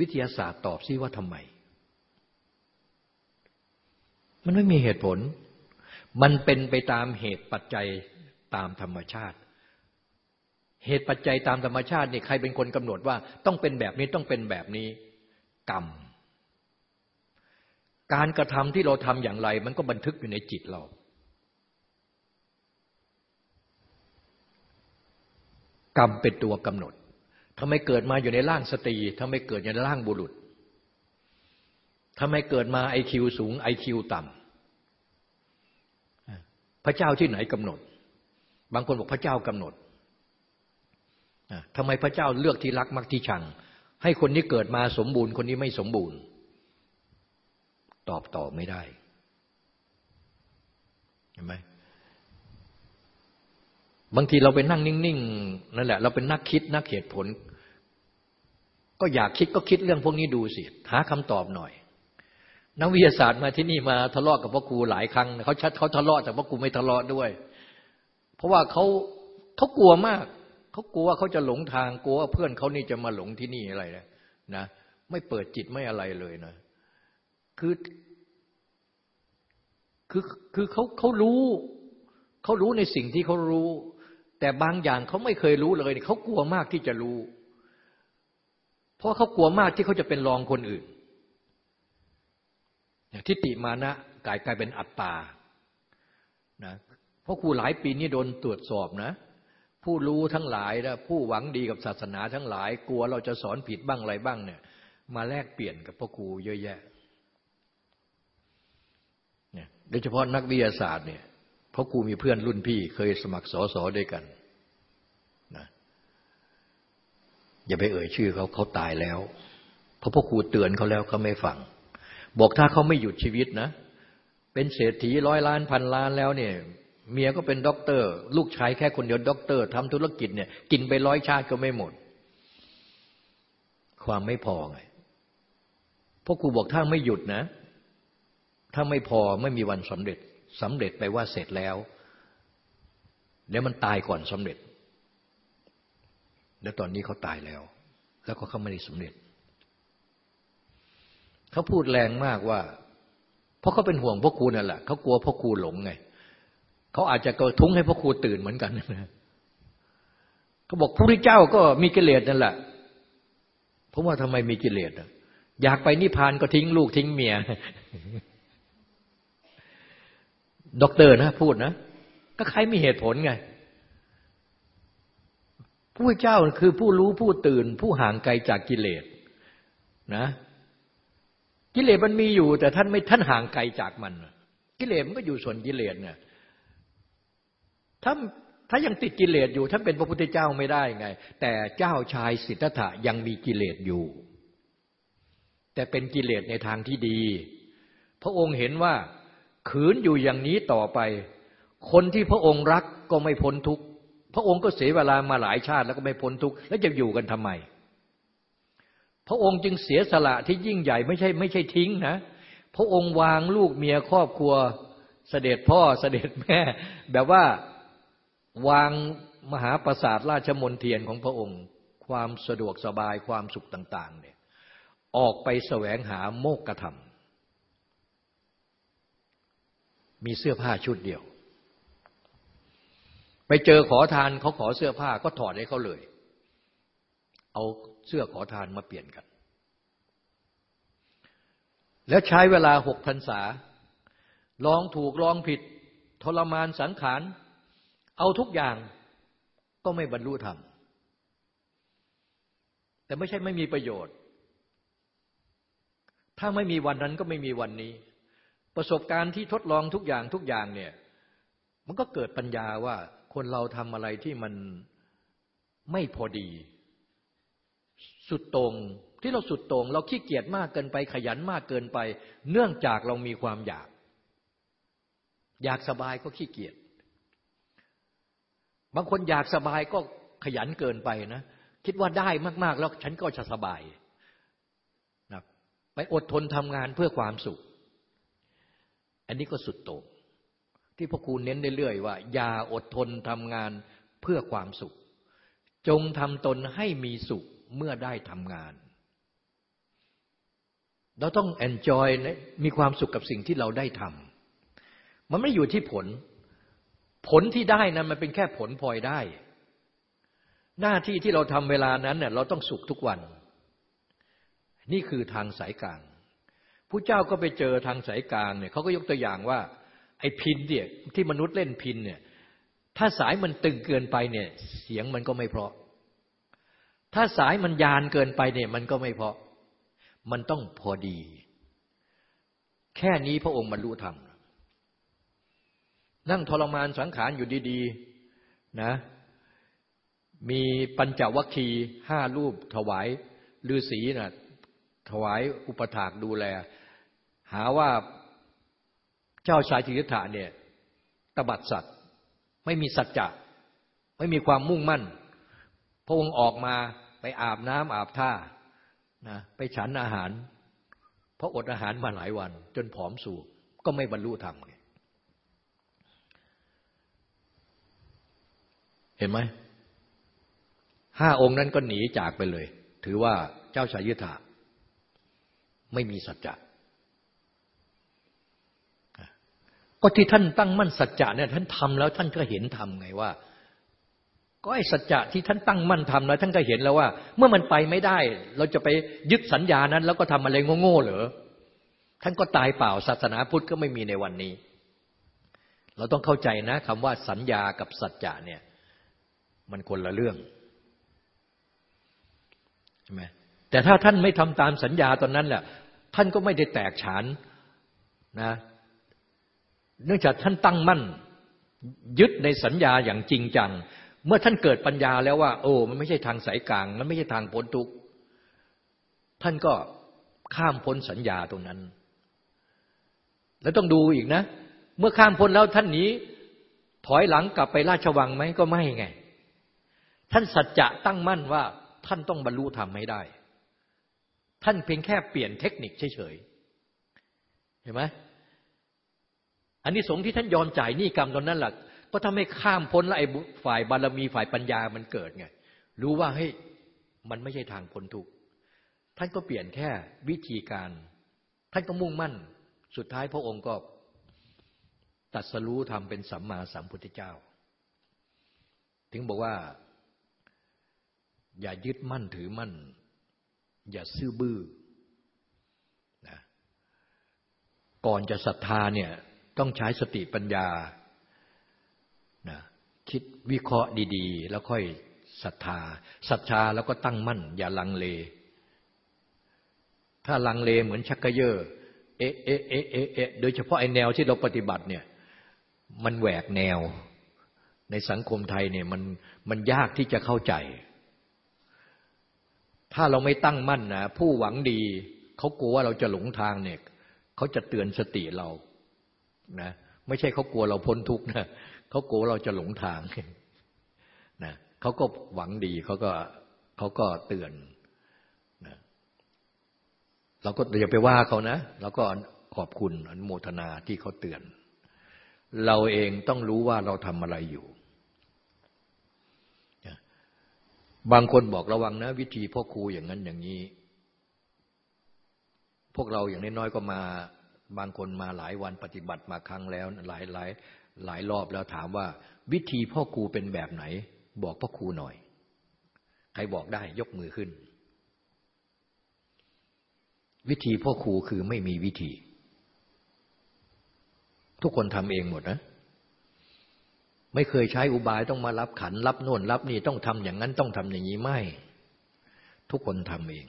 วิทยาศาสตร์ตอบซิว่าทำไม มันไม่มีเหตุผล มันเป็นไปตามเหตุปัจจัยตามธรรมชาติ เหตุปัจจัยตามธรรมชาตินี่ใครเป็นคนกำหนดว่าต้องเป็นแบบนี้ต้องเป็นแบบนี้ กรรม การกระทำที่เราทำอย่างไร มันก็บันทึกอยู่ในจิตเรา กรรมเป็นตัวกำหนดทำไมเกิดมาอยู่ในร่างสตรีทำไมเกิดอยู่ในร่างบุรุษทำไมเกิดมาไอคิวสูงไอคิวต่ำพระเจ้าที่ไหนกำหนด บางคนบอกพระเจ้ากำหนดทำไมพระเจ้าเลือกที่รักมักที่ชัง ให้คนนี้เกิดมาสมบูรณ์ คนนี้ไม่สมบูรณ์ ตอบต่อไม่ได้เห็นไหม บางทีเราไปนั่งนิ่งๆนั่นแหละ เราเป็นนักคิดนักเหตุผล ก็อยากคิดก็คิดเรื่องพวกนี้ดูสิ หาคำตอบหน่อย นักวิทยาศาสตร์มาที่นี่มาทะเลาะกับพ่อครูหลายครั้งเขาชัดเขาทะเลาะแต่พ่อครูไม่ทะเลาะด้วย เพราะว่าเขาเขากลัวมากเขากลัวว่าเขาจะหลงทางกลัวว่าเพื่อนเขานี่จะมาหลงที่นี่อะไรนะนะไม่เปิดจิตไม่อะไรเลยนะ คือคือคือเขาเขารู้ เขารู้ในสิ่งที่เขารู้ แต่บางอย่างเขาไม่เคยรู้เลยเขากลัวมากที่จะรู้ เพราะเขากลัวมากที่เขาจะเป็นรองคนอื่นทิฏฐิมานะกลายกลายเป็นอัตตานะเพราะครูหลายปีนี้โดนตรวจสอบนะ ผู้รู้ทั้งหลายนะผู้หวังดีกับศาสนาทั้งหลาย กลัวเราจะสอนผิดบ้างอะไรบ้างเนี่ย มาแลกเปลี่ยนกับพ่อครูเยอะแยะเนี่ยโดยเฉพาะนักวิทยาศาสตร์เนี่ย เพราะครูมีเพื่อนรุ่นพี่เคยสมัครสอสอด้วยกันนะอย่าไปเอ่ยชื่อเขาเขาตายแล้ว เพราะพ่อครูเตือนเขาแล้วเขาไม่ฟัง บอกถ้าเขาไม่หยุดชีวิตนะ เป็นเศรษฐีร้อยล้านพันล้านแล้วเนี่ยเมียก็เป็นด็อกเตอร์ ลูกชายแค่คนเดียวด็อกเตอร์ทำธุรกิจเนี่ยกินไปร้อยชาติก็ไม่หมด ความไม่พอไงพ่อครูบอกถ้าไม่หยุดนะ ถ้าไม่พอไม่มีวันสำเร็จ สำเร็จไปว่าเสร็จแล้ว แล้วมันตายก่อนสำเร็จ แล้วตอนนี้เขาตายแล้ว แล้วก็เขาไม่ได้สำเร็จ เขาพูดแรงมากว่า เพราะเขาเป็นห่วงพ่อครูนั่นแหละเขากลัวพ่อครูหลงไงเขาอาจจะกระทุ้งให้พ่อครูตื่นเหมือนกันนะเขาบอกพระพุทธเจ้าก็มีกิเลสนั่นแหละเพราะว่าทำไมมีกิเลสอยากไปนิพพานก็ทิ้งลูกทิ้งเมีย ด็อกเตอร์นะพูดนะ ก็ใครมีเหตุผลไงพุทธเจ้าคือผู้รู้ผู้ตื่น ผู้ห่างไกลจากกิเลสนะ กิเลสมันมีอยู่ แต่ท่านไม่ท่านห่างไกลจากมัน กิเลสมันก็อยู่ส่วนกิเลสเนี่ยถ้าถ้ายังติดกิเลสอยู่ท่านเป็นพระพุทธเจ้าไม่ได้ไง แต่เจ้าชายสิทธัตถะยังมีกิเลสอยู่ แต่เป็นกิเลสในทางที่ดี พระองค์เห็นว่า ขืนอยู่อย่างนี้ต่อไป คนที่พระองค์รักก็ไม่พ้นทุกข์พระองค์ก็เสียเวลามาหลายชาติแล้วก็ไม่พ้นทุกข์แล้วจะอยู่กันทำไม พระองค์จึงเสียสละที่ยิ่งใหญ่ไม่ใช่ไม่ใช่ทิ้งนะ พระองค์วางลูกเมียครอบครัวเสด็จพ่อเสด็จแม่ แบบว่าวางมหาปราสาทราชมนเทียนของพระองค์ ความสะดวกสบายความสุขต่าง ๆ เนี่ย ออกไปแสวงหาโมกขธรรม มีเสื้อผ้าชุดเดียว ไปเจอขอทานเขาขอเสื้อผ้าก็ถอดให้เขาเลย เอาเสื้อขอทานมาเปลี่ยนกัน แล้วใช้เวลาหกพรรษาลองถูกลองผิด ทรมานสังขาร เอาทุกอย่างก็ไม่บรรลุธรรม แต่ไม่ใช่ไม่มีประโยชน์ ถ้าไม่มีวันนั้นก็ไม่มีวันนี้ ประสบการณ์ที่ทดลองทุกอย่างทุกอย่างเนี่ย มันก็เกิดปัญญาว่าคนเราทำอะไรที่มันไม่พอดี สุดตรงที่เราสุดตรง เราขี้เกียจมากเกินไปขยันมากเกินไป เนื่องจากเรามีความอยาก อยากสบายก็ขี้เกียจบางคนอยากสบายก็ขยันเกินไปนะ คิดว่าได้มาก ๆ แล้วฉันก็จะสบายนะไปอดทนทำงานเพื่อความสุข อันนี้ก็สุดโต่งที่พ่อครูเน้นเรื่อยๆว่า อย่าอดทนทำงานเพื่อความสุข จงทำตนให้มีสุขเมื่อได้ทำงาน เราต้องเอนจอยมีความสุขกับสิ่งที่เราได้ทำมันไม่อยู่ที่ผล ผลที่ได้นั้นมันเป็นแค่ผลพลอยได้ หน้าที่ที่เราทำเวลานั้นเนี่ยเราต้องสุขทุกวัน นี่คือทางสายกลาง ผู้เจ้าก็ไปเจอทางสายกลางเนี่ยเขาก็ยกตัวอย่างว่า ไอ้พินเนี่ยที่มนุษย์เล่นพินเนี่ย ถ้าสายมันตึงเกินไปเนี่ย เสียงมันก็ไม่เพราะ ถ้าสายมันยานเกินไปเนี่ยมันก็ไม่เพราะ มันต้องพอดี แค่นี้พระองค์บรรลุธรรมนั่งทรมานสังขารอยู่ดีๆนะมีปัญจวัคคีห้ารูปถวายฤาษีนะ่ะ ถวายอุปถากดูแล หาว่าเจ้าชายจิตถะเนี่ยตบัดสัตว์ไม่มีสัจจะไม่มีความมุ่งมั่น พระองค์ออกมาไปอาบน้ำอาบท่านะไปฉันอาหาร เพราะอดอาหารมาหลายวัน จนผอมสูบก็ไม่บรรลุธรรมเห็นไหมห้าองค์นั้นก็หนีจากไปเลย ถือว่าเจ้าชายยุทธา ไม่มีสัจจะ ก็ที่ท่านตั้งมั่นสัจจะเนี่ยท่านทำแล้วท่านก็เห็นทำไงว่า ก็ไอ้สัจจะที่ท่านตั้งมั่นทำแล้วท่านก็เห็นแล้วว่า เมื่อมันไปไม่ได้ เราจะไปยึดสัญญานั้น แล้วก็ทำอะไรโง่ๆเหรอ ท่านก็ตายเปล่าศาสนาพุทธก็ไม่มีในวันนี้ เราต้องเข้าใจนะคำว่าสัญญากับสัจจะเนี่ย มันคนละเรื่องใช่ไหม แต่ถ้าท่านไม่ทำตามสัญญาตอนนั้นแหละท่านก็ไม่ได้แตกฉานนะเนื่องจากท่านตั้งมั่น ยึดในสัญญาอย่างจริงจัง เมื่อท่านเกิดปัญญาแล้วว่า โอ้ มันไม่ใช่ทางสายกลาง มันไม่ใช่ทางพ้นทุกข์ท่านก็ข้ามพ้นสัญญาตรงนั้น แล้วต้องดูอีกนะ เมื่อข้ามพ้นแล้วท่านหนีถอยหลังกลับไปราชวังไหมก็ไม่ไง ท่านสัจจะตั้งมั่นว่าท่านต้องบรรลุธรรมให้ได้ ท่านเพียงแค่เปลี่ยนเทคนิคเฉยๆ เห็นไหมอันนี้สงที่ท่านยอมจ่ายหนี้กรรมตอนนั้นหละก็ทำให้ข้ามพ้นแล้วไอ้ฝ่ายบารมีฝ่ายปัญญามันเกิดไง รู้ว่าเฮ้ยมันไม่ใช่ทางพ้นทุกข์ท่านก็เปลี่ยนแค่วิธีการ ท่านก็มุ่งมั่น สุดท้ายพระองค์ก็ตัดสรู้ทำเป็นสัมมาสัมพุทธเจ้า ถึงบอกว่า อย่ายึดมั่นถือมั่น อย่าซื่อบื้อนะก่อนจะศรัทธาเนี่ยต้องใช้สติปัญญานะคิดวิเคราะห์ดีๆ แล้วค่อยศรัทธาศรัทธาแล้วก็ตั้งมั่น อย่าลังเล ถ้าลังเลเหมือนชักกระเยอะเอ๊ะเอ๊ะเอ๊ะเอ๊ะโดยเฉพาะไอ้แนวที่เราปฏิบัติเนี่ย มันแหวกแนว ในสังคมไทยเนี่ยมันมันยากที่จะเข้าใจ ถ้าเราไม่ตั้งมั่นนะผู้หวังดีเขากลัวว่าเราจะหลงทางเนี่ยเขาจะเตือนสติเรานะไม่ใช่เขากลัวเราพ้นทุกข์นะเขากลัวเราจะหลงทางนะเขาก็หวังดีเขาก็เขาก็เตือนนะเราก็อย่าไปว่าเขานะ เราก็ขอบคุณอนุโมทนาที่เขาเตือน เราเองต้องรู้ว่าเราทำอะไรอยู่ บางคนบอกระวังนะ วิธีพ่อครูอย่างนั้นอย่างนี้ พวกเราอย่างน้อยๆก็มา บางคนมาหลายวันปฏิบัติมาครั้งแล้วหลายหลายหลายรอบแล้วถามว่า วิธีพ่อครูเป็นแบบไหน บอกพ่อครูหน่อย ใครบอกได้ยกมือขึ้น วิธีพ่อครูคือไม่มีวิธี ทุกคนทำเองหมดนะ ไม่เคยใช้อุบายต้องมารับขัน รับโน่นรับนี่ต้องทำอย่างนั้นต้องทำอย่างนี้ไม่ ทุกคนทำเอง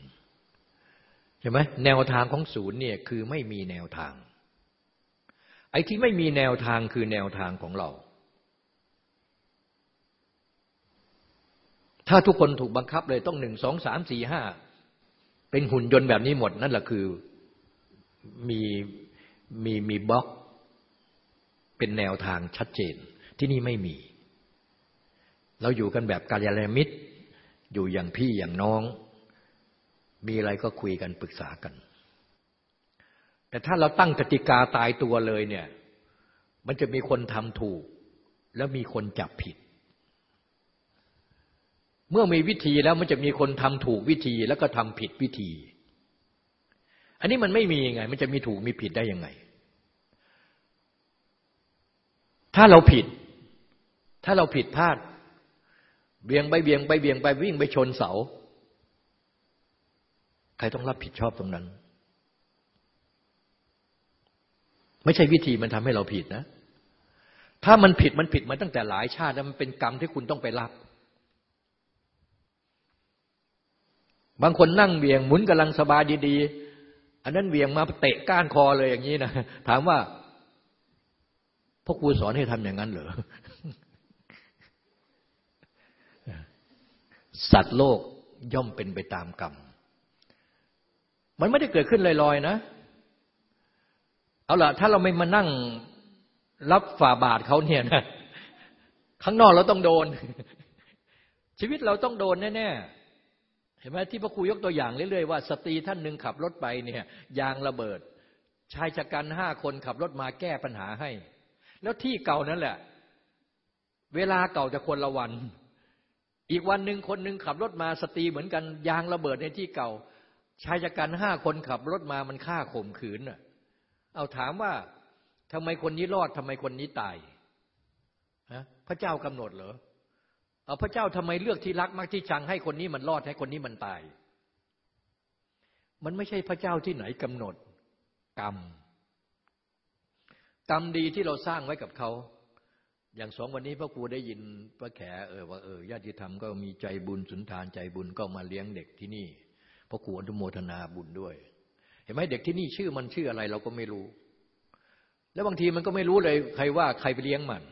ใช่ไหมแนวทางของศูนย์เนี่ยคือไม่มีแนวทาง ไอ้ที่ไม่มีแนวทางคือแนวทางของเรา ถ้าทุกคนถูกบังคับเลยต้องหนึ่งสองสามสี่ห้าเป็นหุ่นยนต์แบบนี้หมด นั่นแหละคือมีมีมีบล็อก เป็นแนวทางชัดเจน ที่นี่ไม่มี เราอยู่กันแบบกาลยานมิตร อยู่อย่างพี่อย่างน้อง มีอะไรก็คุยกันปรึกษากัน แต่ถ้าเราตั้งกติกาตายตัวเลยเนี่ย มันจะมีคนทำถูก แล้วมีคนจับผิด เมื่อมีวิธีแล้วมันจะมีคนทำถูกวิธีแล้วก็ทำผิดวิธี อันนี้มันไม่มีไง มันจะมีถูกมีผิดได้ยังไงถ้าเราผิด ถ้าเราผิดพลาด เบี่ยงไปเบี่ยงไปเบี่ยงไปวิ่งไปชนเสา ใครต้องรับผิดชอบตรงนั้น ไม่ใช่วิธีมันทำให้เราผิดนะ ถ้ามันผิดมันผิดมาตั้งแต่หลายชาติแล้วมันเป็นกรรมที่คุณต้องไปรับ บางคนนั่งเวียงหมุนกำลังสบายดีๆ อันนั้นเวียงมาเตะก้านคอเลยอย่างนี้นะ ถามว่าพ่อครูสอนให้ทำอย่างนั้นเหรอ สัตว์โลกย่อมเป็นไปตามกรรม มันไม่ได้เกิดขึ้นลอยๆนะ เอาล่ะ ถ้าเราไม่มานั่งรับฝ่าบาทเขาเนี่ยนะข้างนอกเราต้องโดน ชีวิตเราต้องโดนแน่ๆ เห็นไหมที่พระครูยกตัวอย่างเรื่อยๆว่าสตรีท่านหนึ่งขับรถไปเนี่ย ยางระเบิด ชายชะกันห้าคนขับรถมาแก้ปัญหาให้ แล้วที่เก่านั่นแหละ เวลาเก่าจะคนละวัน อีกวันหนึ่งคนหนึ่งขับรถมาสตรีเหมือนกันยางระเบิดในที่เก่า ชายชะกันห้าคนขับรถมามันฆ่าข่มขืนอะ เอาถามว่าทำไมคนนี้รอดทำไมคนนี้ตายฮะพระเจ้ากำหนดเหรอเอาพระเจ้าทำไมเลือกที่รักมากที่ชังให้คนนี้มันรอดให้คนนี้มันตาย มันไม่ใช่พระเจ้าที่ไหนกำหนด กรรม กรรมดีที่เราสร้างไว้กับเขา อย่างสองวันนี้พระครูได้ยินพระแขเออว่าเออญาติธรรมก็มีใจบุญสุนทานใจบุญก็มาเลี้ยงเด็กที่นี่พระครูอนุโมทนาบุญด้วย เห็นไหมเด็กที่นี่ชื่อมันชื่ออะไรเราก็ไม่รู้ แล้วบางทีมันก็ไม่รู้เลย ใครว่าใครไปเลี้ยงมัน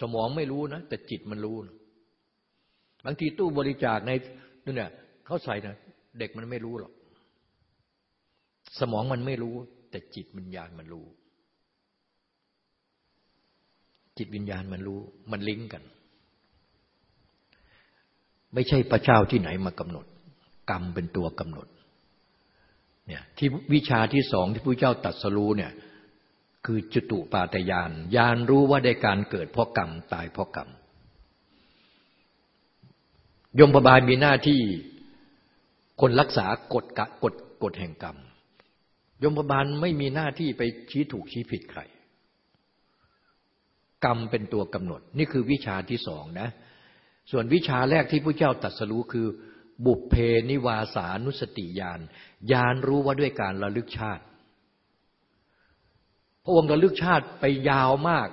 สมองไม่รู้นะแต่จิตมันรู้นะบางทีตู้บริจาคในนี่นเนี่ยเขาใส่นะเด็กมันไม่รู้หรอกสมองมันไม่รู้ แต่จิตวิญญาณมันรู้ จิตวิญญาณมันรู้ มันลิงก์กัน ไม่ใช่พระเจ้าที่ไหนมากำหนด กรรมเป็นตัวกำหนดเนี่ยที่วิชาที่สองที่พระเจ้าตัดสรู้เนี่ยคือจตุปาตยานยานรู้ว่าได้การเกิดเพราะกรรม ตายเพราะกรรม ยมพบาลมีหน้าที่คนรักษากฎกฎกฎแห่งกรรม ยมพบาลไม่มีหน้าที่ไปชี้ถูกชี้ผิดใคร กรรมเป็นตัวกำหนด นี่คือวิชาที่สองนะ ส่วนวิชาแรกที่พระเจ้าตัดสรู้คือ บุพเพนิวาสานุสติญาณญาณรู้ว่าด้วยการระลึกชาติ พระองค์ระลึกชาติไปยาวมาก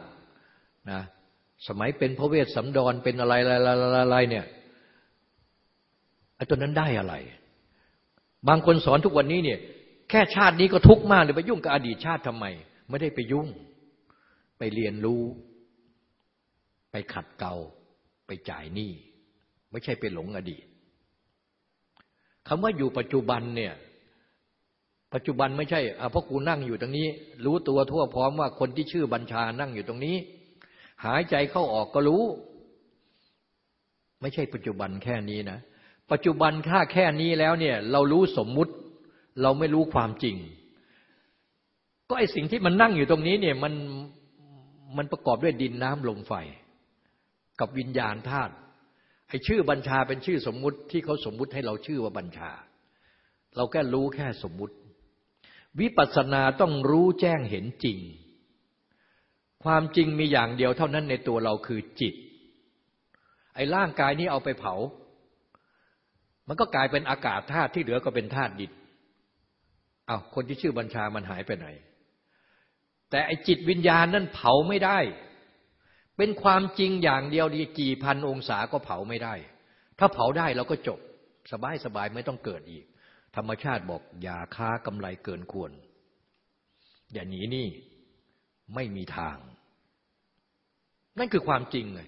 นะสมัยเป็นพระเวสสันดรเป็นอะไรอะไรเนี่ยไอ้ตัวนั้นได้อะไร บางคนสอนทุกวันนี้เนี่ยแค่ชาตินี้ก็ทุกข์มากเลยไปยุ่งกับอดีตชาติทำไม ไม่ได้ไปยุ่ง ไปเรียนรู้ ไปขัดเกลาไปจ่ายหนี้ไม่ใช่ไปหลงอดีตคำว่าอยู่ปัจจุบันเนี่ยปัจจุบันไม่ใช่เพราะกูนั่งอยู่ตรงนี้ รู้ตัวทั่วพร้อมว่าคนที่ชื่อบัญชานั่งอยู่ตรงนี้ หายใจเข้าออกก็รู้ ไม่ใช่ปัจจุบันแค่นี้นะ ปัจจุบันถ้าแค่นี้แล้วเนี่ย เรารู้สมมุติ เราไม่รู้ความจริง ก็ไอสิ่งที่มันนั่งอยู่ตรงนี้เนี่ยมันมันประกอบด้วยดินน้ำลมไฟ กับวิญญาณธาตุไอ้ชื่อบัญชาเป็นชื่อสมมุติที่เขาสมมุติให้เราชื่อว่าบัญชา เราแค่รู้แค่สมมุติ วิปัสสนาต้องรู้แจ้งเห็นจริง ความจริงมีอย่างเดียวเท่านั้นในตัวเราคือจิต ไอ้ร่างกายนี้เอาไปเผา มันก็กลายเป็นอากาศธาตุที่เหลือก็เป็นธาตุดินอาคนที่ชื่อบัญชามันหายไปไหน แต่ไอ้จิตวิญญาณนั่นเผาไม่ได้ เป็นความจริงอย่างเดียวดีกี่พันองศาก็เผาไม่ได้ ถ้าเผาได้เราก็จบ สบายสบายไม่ต้องเกิดอีก ธรรมชาติบอกอย่าค้ากำไรเกินควร อย่าหนีนี่ไม่มีทาง นั่นคือความจริงไง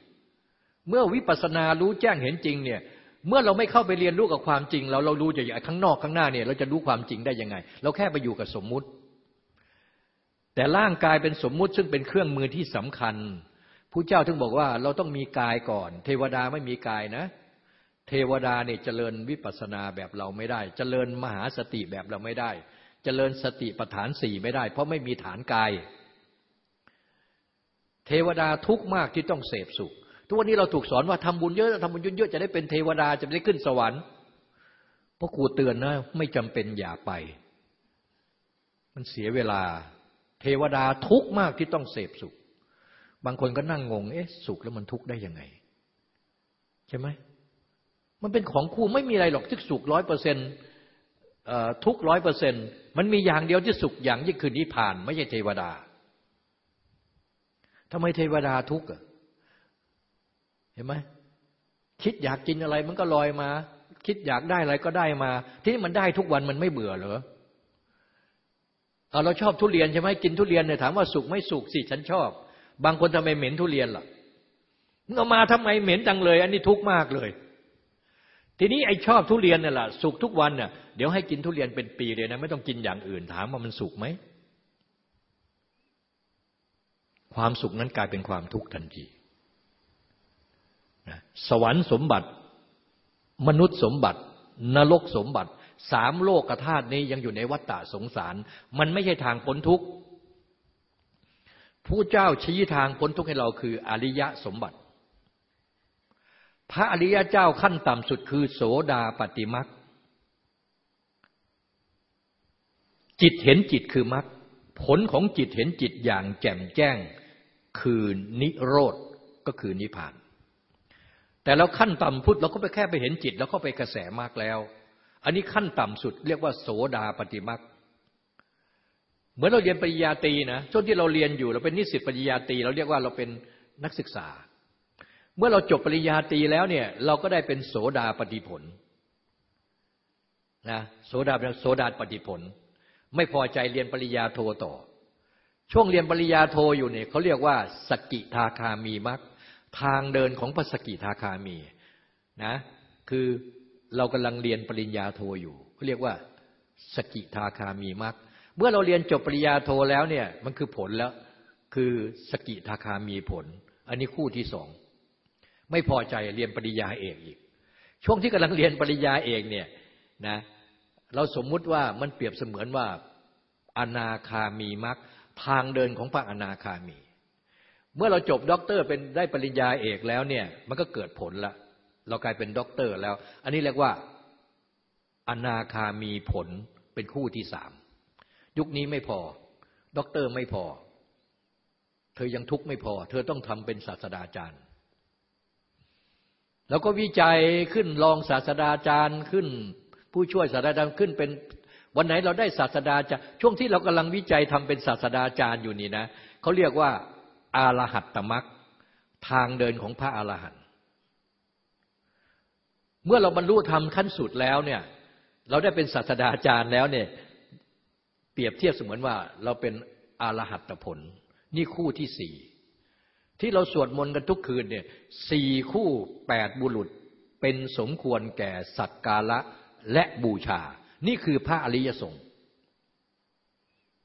เมื่อวิปัสสนารู้แจ้งเห็นจริงเนี่ยเมื่อเราไม่เข้าไปเรียนรู้กับความจริง เราเรารู้จะอย่างข้างนอกข้างหน้าเนี่ยเราจะรู้ความจริงได้ยังไง เราแค่ไปอยู่กับสมมุติ แต่ร่างกายเป็นสมมุติซึ่งเป็นเครื่องมือที่สำคัญ ผู้เจ้าถึงบอกว่าเราต้องมีกายก่อน เทวดาไม่มีกายนะ เทวดาเนี่ยเจริญวิปัสนาแบบเราไม่ได้ เจริญมหาสติแบบเราไม่ได้ เจริญสติปัฏฐานสี่ไม่ได้ เพราะไม่มีฐานกาย เทวดาทุกข์มากที่ต้องเสพสุข ทุกวันนี้เราถูกสอนว่าทำบุญเยอะทำบุญเยอะจะได้เป็นเทวดาจะได้ขึ้นสวรรค์พราะครูเตือนนะไม่จำเป็นอย่าไป มันเสียเวลา เทวดาทุกข์มากที่ต้องเสพสุข บางคนก็นั่งงง เอ๊ะ สุขแล้วมันทุกข์ได้ยังไง ใช่ไหม มันเป็นของคู่ไม่มีอะไรหรอกที่สุขร้อยเปอร์เซ็นทุกร้อยเปอร์เซ็นมันมีอย่างเดียวที่สุขอย่างยิ่งคือนิพพาน ไม่ใช่เทวดาทำไมเทวดาทุกข์เห็นไหมคิดอยากกินอะไรมันก็ลอยมา คิดอยากได้อะไรก็ได้มา ที่มันได้ทุกวันมันไม่เบื่อเหรอเราชอบทุเรียนใช่ไหมกินทุเรียนเนี่ยถามว่าสุกไม่สุกสิฉันชอบ บางคนทำไมเหม็นทุเรียนล่ะเอามาทำไมเหม็นจังเลย อันนี้ทุกข์มากเลย ทีนี้ไอ้ชอบทุเรียนเนี่ยแหละสุกทุกวันเนี่ยเดี๋ยวให้กินทุเรียนเป็นปีเลยนะ ไม่ต้องกินอย่างอื่นถามว่ามันสุกไหมความสุขนั้นกลายเป็นความทุกข์ทันทีสวรรค์สมบัติ มนุษย์สมบัติ นรกสมบัติ สามโลกธาตุนี้ยังอยู่ในวัฏฏะสงสาร มันไม่ใช่ทางพ้นทุกข์ ผู้เจ้าชี้ทางพ้นทุกข์ให้เราคืออริยสมบัติ พระอริยเจ้าขั้นต่ำสุดคือโสดาปฏิมักจิตเห็นจิตคือมักผลของจิตเห็นจิตอย่างแจ่มแจ้งคือนิโรธก็คือนิพพาน แต่เราขั้นต่ำพุทธเราก็ไปแค่ไปเห็นจิต แล้วก็ไปกระแสมากแล้ว อันนี้ขั้นต่ำสุดเรียกว่า โสดาปฏิมัก เหมือนเราเรียนปริญญาตรีนะช่วงที่เราเรียนอยู่เราเป็นนิสิตปริญญาตรีเราเรียกว่าเราเป็นนักศึกษา เมื่อเราจบปริญญาตรีแล้วเนี่ยเราก็ได้เป็นโสดาปฏิผลนะโสดาเป็นโสดาปฏิผล ไม่พอใจเรียนปริญญาโทต่อ ช่วงเรียนปริญญาโทอยู่เนี่ยเขาเรียกว่าสกิทาคามีมักทางเดินของพระสกิทาคามีนะคือเรากำลังเรียนปริญญาโทอยู่เขาเรียกว่าสกิทาคามีมัก เมื่อเราเรียนจบปริญญาโทแล้วเนี่ย มันคือผลแล้ว คือสกิทาคามีผล อันนี้คู่ที่สอง ไม่พอใจเรียนปริญญาเอกอีก ช่วงที่กำลังเรียนปริญญาเอกเนี่ยนะ เราสมมุติว่ามันเปรียบเสมือนว่าอนาคามีมรรคทางเดินของพระอนาคามี เมื่อเราจบด็อกเตอร์เป็นได้ปริญญาเอกแล้วเนี่ย มันก็เกิดผลละ เรากลายเป็นด็อกเตอร์แล้ว อันนี้เรียกว่าอนาคามีผลเป็นคู่ที่สาม ยุคนี้ไม่พอ ด็อกเตอร์ไม่พอ เธอยังทุกข์ไม่พอ เธอต้องทำเป็นศาสดาจารย์ แล้วก็วิจัยขึ้นรองศาสดาจารย์ขึ้น ผู้ช่วยศาสดาจารย์ขึ้นเป็นวันไหนเราได้ศาสดาจารย์ช่วงที่เรากำลังวิจัยทำเป็นศาสดาจารย์อยู่นี่นะเขาเรียกว่า อารหัตตมักทางเดินของพระอารหันต์เมื่อเราบรรลุธรรมขั้นสุดแล้วเนี่ย เราได้เป็นศาสดาจารย์แล้วเนี่ย รียบเทียบเสมือนว่าเราเป็นอารหัตผล นี่คู่ที่สี่ที่เราสวดมนต์กันทุกคืนเนี่ยสี่คู่แปดบุรุษเป็นสมควรแก่สักการะและบูชา นี่คือพระอริยสงฆ์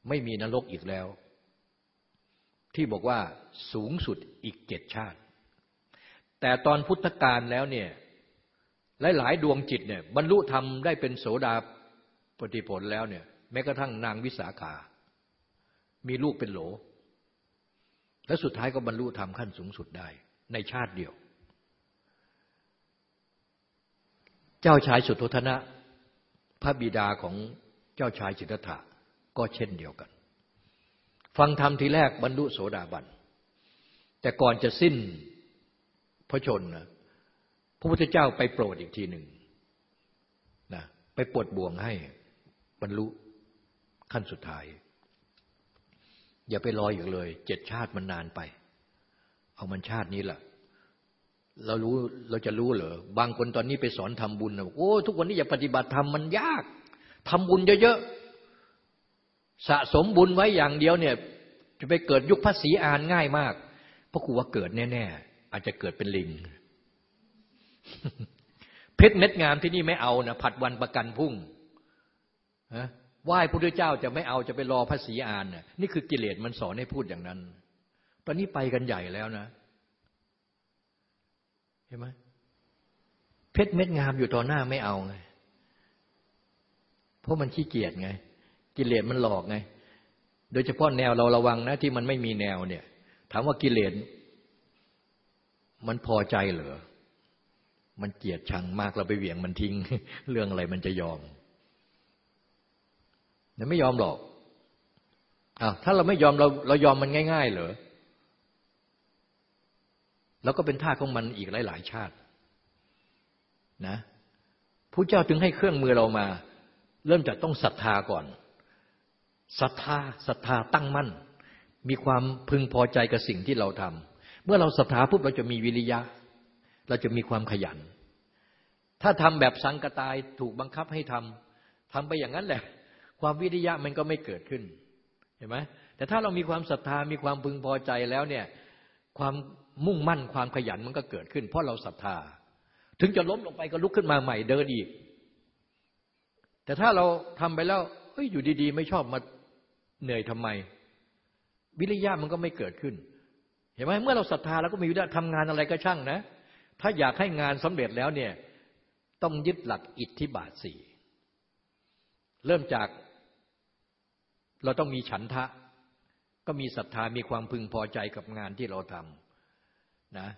ไม่มีนรกอีกแล้ว ที่บอกว่าสูงสุดอีกเจ็ดชาติ แต่ตอนพุทธกาลแล้วเนี่ยหลายๆดวงจิตเนี่ยบรรลุธรรมได้เป็นโสดาปฏิผลแล้วเนี่ย แม้กระทั่งนางวิสาขา มีลูกเป็นโหล และสุดท้ายก็บรรลุธรรมขั้นสูงสุดได้ ในชาติเดียว เจ้าชายสุโธธนะ พระบิดาของเจ้าชายจิตถะก็เช่นเดียวกัน ฟังธรรมทีแรกบรรลุโสดาบัน แต่ก่อนจะสิ้นพระชนนะพระพุทธเจ้าไปโปรดอีกทีหนึ่งนะไปปวดบ่วงให้บรรลุ ขั้นสุดท้าย อย่าไปรออยู่เลย เจ็ดชาติมันนานไป เอามันชาตินี้แหละเรารู้เราจะรู้เหรอบางคนตอนนี้ไปสอนทำบุญนะโอ้ทุกวันนี้อย่าปฏิบัติธรรมมันยากทำบุญเยอะๆสะสมบุญไว้อย่างเดียวเนี่ย จะไปเกิดยุคพระศรีอานง่ายมากเพราะครูว่าเกิดแน่ๆอาจจะเกิดเป็นลิงเพชรเม็ดงามที่นี่ไม่เอานะผัดวันประกันพุ่งฮะ ไหว้พระพุทธเจ้าจะไม่เอาจะไปรอพระศรีอานน่ะนี่คือกิเลสมันสอนให้พูดอย่างนั้น ตอนนี้ไปกันใหญ่แล้วนะ เห็นไหมเพชรเม็ดงามอยู่ต่อหน้าไม่เอาไง เพราะมันขี้เกียจไง กิเลสมันหลอกไง โดยเฉพาะแนวเราระวังนะที่มันไม่มีแนวเนี่ย ถามว่ากิเลสมันพอใจเหรอ มันเกลียดชังมากเราไปเหวี่ยงมันทิ้ง เรื่องอะไรมันจะยอม แต่ไม่ยอมหรอกอ้าวถ้าเราไม่ยอมเราเรายอมมันง่าย ๆ เหรอแล้วก็เป็นท่าของมันอีกหลาย ๆ ชาตินะผู้เจ้าถึงให้เครื่องมือเรามา เริ่มจากต้องศรัทธาก่อนศรัทธาศรัทธาตั้งมั่น มีความพึงพอใจกับสิ่งที่เราทำเมื่อเราศรัทธาปุ๊บเราจะมีวิริยะ เราจะมีความขยัน ถ้าทำแบบสังกตายถูกบังคับให้ทำทำไปอย่างนั้นแหละ ความวิริยะมันก็ไม่เกิดขึ้น เห็นไหมแต่ถ้าเรามีความศรัทธามีความพึงพอใจแล้วเนี่ย ความมุ่งมั่นความขยันมันก็เกิดขึ้น เพราะเราศรัทธา ถึงจะล้มลงไปก็ลุกขึ้นมาใหม่เดินอีก แต่ถ้าเราทำไปแล้วเฮ้ยอยู่ดีๆ ไม่ชอบมาเหนื่อยทำไม วิริยะมันก็ไม่เกิดขึ้น เห็นไหมเมื่อเราศรัทธาแล้วก็มีวิริยะทำงานอะไรก็ช่างนะ ถ้าอยากให้งานสำเร็จแล้วเนี่ยต้องยึดหลักอิทธิบาทสี่เริ่มจาก เราต้องมีฉันทะ ก็มีศรัทธามีความพึงพอใจกับงานที่เราทำนะ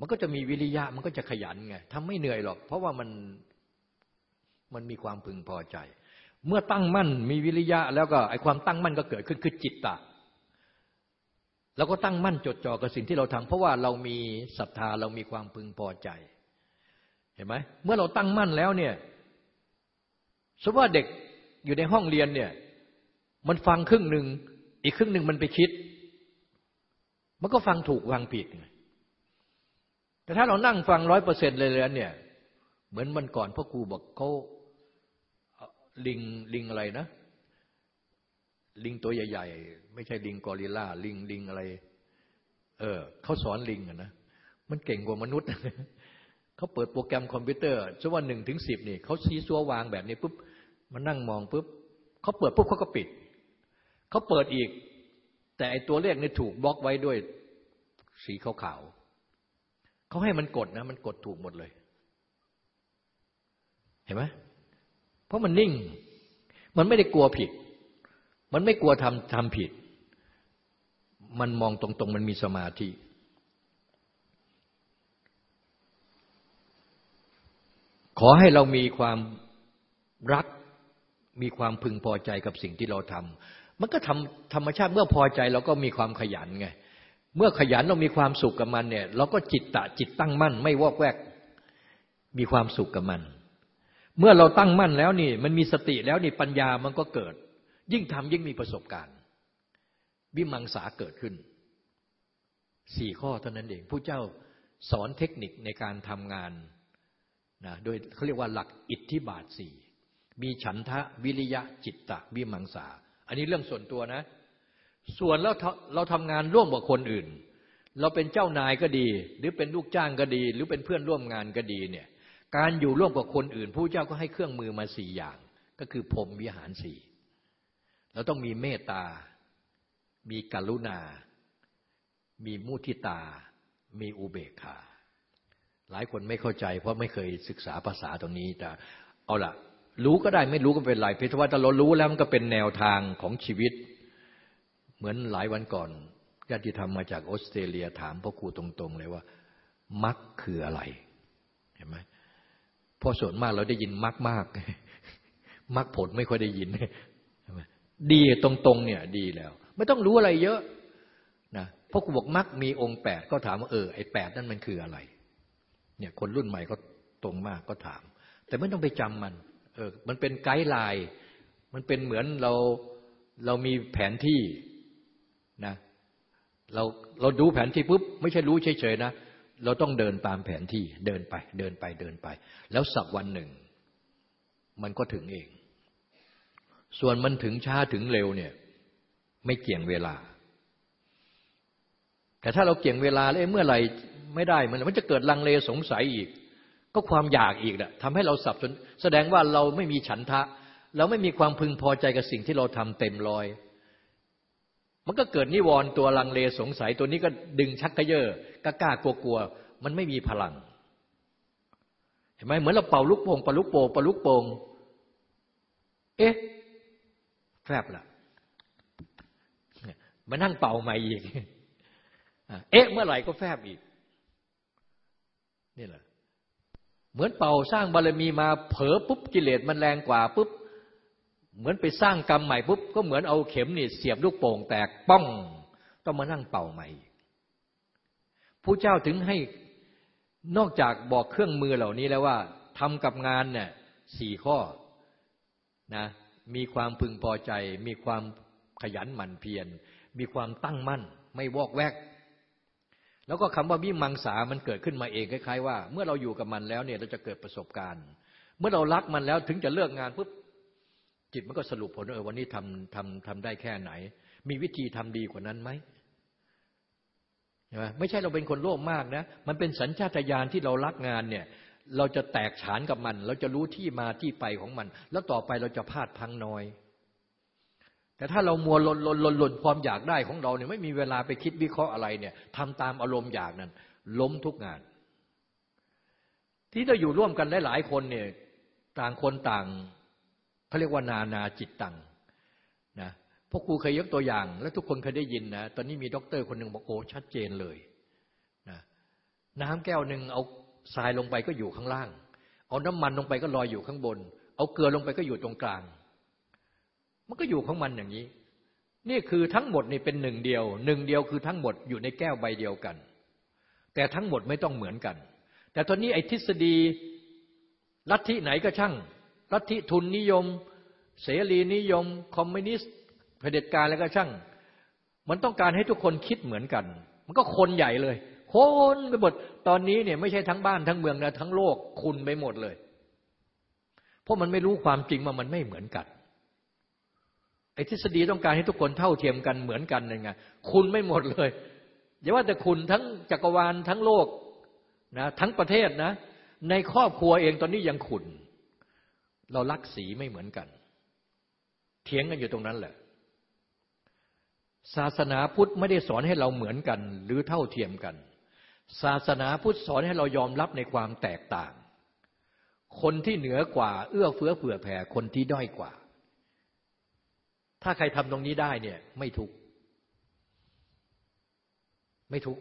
มันก็จะมีวิริยะมันก็จะขยันไงทำไม่เหนื่อยหรอก เพราะว่ามันมันมีความพึงพอใจ เมื่อตั้งมั่นมีวิริยะ แล้วก็ไอความตั้งมั่นก็เกิดขึ้นคือจิตตะเราก็ตั้งมั่นจดจ่อกับสิ่งที่เราทำเพราะว่าเรามีศรัทธาเรามีความพึงพอใจ เห็นไหมเมื่อเราตั้งมั่นแล้วเนี่ยสมมติว่าเด็กอยู่ในห้องเรียนเนี่ย มันฟังครึ่งหนึ่ง อีกครึ่งหนึ่งมันไปคิด มันก็ฟังถูกฟังผิด แต่ถ้าเรานั่งฟังร้อยเปอร์เซ็นต์เลยแล้วเนี่ย เหมือนมันก่อนพ่อครูบอกเขาลิงลิงอะไรนะ ลิงตัวใหญ่ ๆ ไม่ใช่ลิงกอริลลาลิงลิงอะไร เออเขาสอนลิงอะนะมันเก่งกว่ามนุษย์เขาเปิดโปรแกรมคอมพิวเตอร์ชั่ววันหนึ่งถึงสิบนี่เขาซีซัววางแบบนี้ปุ๊บมันนั่งมองปุ๊บเขาเปิดปุ๊บเขาก็ปิด เขาเปิดอีก แต่ไอตัวเลขนี่ถูกบล็อกไว้ด้วยสีขาวๆเขาให้มันกดนะ มันกดถูกหมดเลย เห็นไหมเพราะมันนิ่ง มันไม่ได้กลัวผิด มันไม่กลัวทำทำผิด มันมองตรงๆ มันมีสมาธิขอให้เรามีความรัก มีความพึงพอใจกับสิ่งที่เราทำ มันก็ทำธรรมชาติเมื่อพอใจเราก็มีความขยันไง เมื่อขยันเรามีความสุขกับมันเนี่ย เราก็จิตตะจิตตั้งมั่น ไม่วอกแวก มีความสุขกับมัน เมื่อเราตั้งมั่นแล้วนี่ มันมีสติแล้วนี่ปัญญามันก็เกิด ยิ่งทำยิ่งมีประสบการณ์ วิมังสาเกิดขึ้นสี่ข้อเท่านั้นเองผู้เจ้าสอนเทคนิคในการทำงานนะโดยเขาเรียกว่าหลักอิทธิบาทสี่มีฉันทะวิริยะจิตตะวิมังสา อันนี้เรื่องส่วนตัวนะ ส่วนแล้วเราทำงานร่วมกับคนอื่น เราเป็นเจ้านายก็ดี หรือเป็นลูกจ้างก็ดี หรือเป็นเพื่อนร่วมงานก็ดีเนี่ยการอยู่ร่วมกับคนอื่นผู้เจ้าก็ให้เครื่องมือมาสี่อย่าง ก็คือพรมวิหารสี่เราต้องมีเมตตา มีกรุณา มีมุทิตา มีอุเบกขา หลายคนไม่เข้าใจ เพราะไม่เคยศึกษาภาษาตรงนี้แต่เอาละ รู้ก็ได้ไม่รู้ก็เป็นไรเพราะว่าถ้าเรารู้แล้วมันก็เป็นแนวทางของชีวิต เหมือนหลายวันก่อนญาติธรรมมาจากออสเตรเลียถามพ่อครูตรงๆเลยว่ามักคืออะไร เห็นไหมพราะส่วนมากเราได้ยินมากมากมากผลไม่ค่อยได้ยินดีตรงๆเนี่ยดีแล้ว ไม่ต้องรู้อะไรเยอะนะพราะกูบอกมักมีองค์แปดก็ถามว่าเออไอ้แปดนั่นมันคืออะไร เนี่ยคนรุ่นใหม่ก็ตรงมากก็ถาม แต่ไม่ต้องไปจำมัน เออมันเป็นไกด์ไลน์ มันเป็นเหมือนเราเรามีแผนที่นะเราเราดูแผนที่ปุ๊บไม่ใช่รู้เฉยๆนะ เราต้องเดินตามแผนที่เดินไปเดินไปเดินไป แล้วสักวันหนึ่ง มันก็ถึงเอง ส่วนมันถึงช้าถึงเร็วเนี่ย ไม่เกี่ยงเวลา แต่ถ้าเราเกี่ยงเวลาแล้วเมื่อไหร่ไม่ได้มันมันจะเกิดลังเลสงสัยอีก ก็ความอยากอีกนะทำให้เราสับสนแสดงว่าเราไม่มีฉันทะ เราไม่มีความพึงพอใจกับสิ่งที่เราทำเต็มร้อย มันก็เกิดนิวรณ์ตัวลังเลสงสัยตัวนี้ก็ดึงชักกระเยอะกล้ากลัวกลัวมันไม่มีพลัง เห็นไหมเหมือนเราเป่าลูกโป่งปาลูกโป่งปาลูกโป่งเอ๊ะแฟบละมานั่งเป่าใหม่อีก เอ๊ะ เมื่อไหร่ก็แฟบอีก นี่แหละ เหมือนเป่าสร้างบารมีมาเผลอปุ๊บกิเลสมันแรงกว่าปุ๊บเหมือนไปสร้างกรรมใหม่ปุ๊บก็เหมือนเอาเข็มนี่เสียบลูกโป่งแตกป้องต้องมานั่งเป่าใหม่ผู้เจ้าถึงให้นอกจากบอกเครื่องมือเหล่านี้แล้วว่าทำกับงานเนี่ยสี่ข้อนะมีความพึงพอใจ มีความขยันหมั่นเพียรมีความตั้งมั่น ไม่วอกแวก แล้วก็คำว่าวิมังสามันเกิดขึ้นมาเองคล้ายๆว่า เมื่อเราอยู่กับมันแล้วเนี่ยเราจะเกิดประสบการณ์ เมื่อเรารักมันแล้วถึงจะเลิกงานปุ๊บจิตมันก็สรุปผลเออวันนี้ทำทำทำได้แค่ไหน มีวิธีทำดีกว่านั้นไหมใช่ไหมไม่ใช่เราเป็นคนโลภมากนะ มันเป็นสัญชาตญาณที่เรารักงานเนี่ย เราจะแตกฉานกับมัน เราจะรู้ที่มาที่ไปของมัน แล้วต่อไปเราจะพลาดพลั้งน้อย แต่ถ้าเรามัวลนลนลนลนความอยากได้ของเราเนี่ยไม่มีเวลาไปคิดวิเคราะห์อะไรเนี่ยทำตามอารมณ์อยากนั้น ล้มทุกงาน ที่เราอยู่ร่วมกันหลายๆคนเนี่ยต่างคนต่างเขาเรียกว่านานาจิตตังนะพ่อครูเคยยกตัวอย่าง และทุกคนเคยได้ยินนะตอนนี้มีด็อกเตอร์คนหนึ่งบอกโอ้ชัดเจนเลยนะน้ำแก้วหนึ่งเอาทรายลงไปก็อยู่ข้างล่าง เอาน้ำมันลงไปก็ลอยอยู่ข้างบน เอาเกลือลงไปก็อยู่ตรงกลาง มันก็อยู่ของมันอย่างนี้ นี่คือทั้งหมดนี่เป็นหนึ่งเดียว หนึ่งเดียวคือทั้งหมดอยู่ในแก้วใบเดียวกัน แต่ทั้งหมดไม่ต้องเหมือนกัน แต่ตอนนี้ไอ้ทฤษฎีลัทธิไหนก็ช่าง ลัทธิทุนนิยม เสรีนิยม คอมมิวนิสต์เผด็จการแล้วก็ช่าง มันต้องการให้ทุกคนคิดเหมือนกัน มันก็คนใหญ่เลยคนไปหมดตอนนี้เนี่ยไม่ใช่ทั้งบ้านทั้งเมืองนะทั้งโลกคุณไปหมดเลย เพราะมันไม่รู้ความจริงว่ามันไม่เหมือนกัน ไอ้ทฤษฎีต้องการให้ทุกคนเท่าเทียมกันเหมือนกันยังไงคุณไม่หมดเลยอย่าว่าแต่คุณทั้งจักรวาลทั้งโลกนะทั้งประเทศนะ ในครอบครัวเองตอนนี้ยังขุนเรารักสีไม่เหมือนกัน เถียงกันอยู่ตรงนั้นแหละ ศาสนาพุทธไม่ได้สอนให้เราเหมือนกัน หรือเท่าเทียมกัน ศาสนาพุทธสอนให้เรายอมรับในความแตกต่าง คนที่เหนือกว่า เอื้อเฟื้อเผื่อแผ่คนที่ด้อยกว่า ถ้าใครทำตรงนี้ได้เนี่ย ไม่ทุกไม่ทุก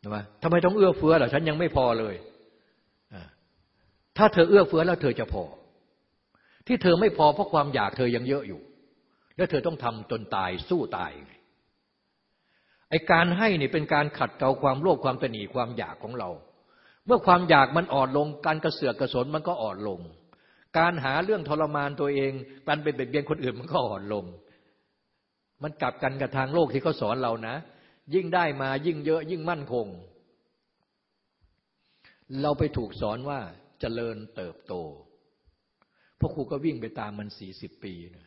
ใช่ไหมทำไมต้องเอื้อเฟื้อล่ะฉันยังไม่พอเลยถ้าเธอเอื้อเฟื้อแล้วเธอจะพอ ที่เธอไม่พอเพราะความอยากเธอยังเยอะอยู่ แล้วเธอต้องทำจนตายสู้ตายไงไอการให้นี่เป็นการขัดเกลาความโลภความตนีความอยากของเรา เมื่อความอยากมันอ่อนลง การกระเสือกกระสนมันก็อ่อนลง การหาเรื่องทรมานตัวเองการเป็นเบียดเบียนคนอื่นมันก็อ่อนลง มันกลับกันกับทางโลกที่เขาสอนเรานะ ยิ่งได้มายิ่งเยอะยิ่งมั่นคง เราไปถูกสอนว่าเจริญเติบโตพวกครูก็วิ่งไปตามมันสี่สิบปีนะ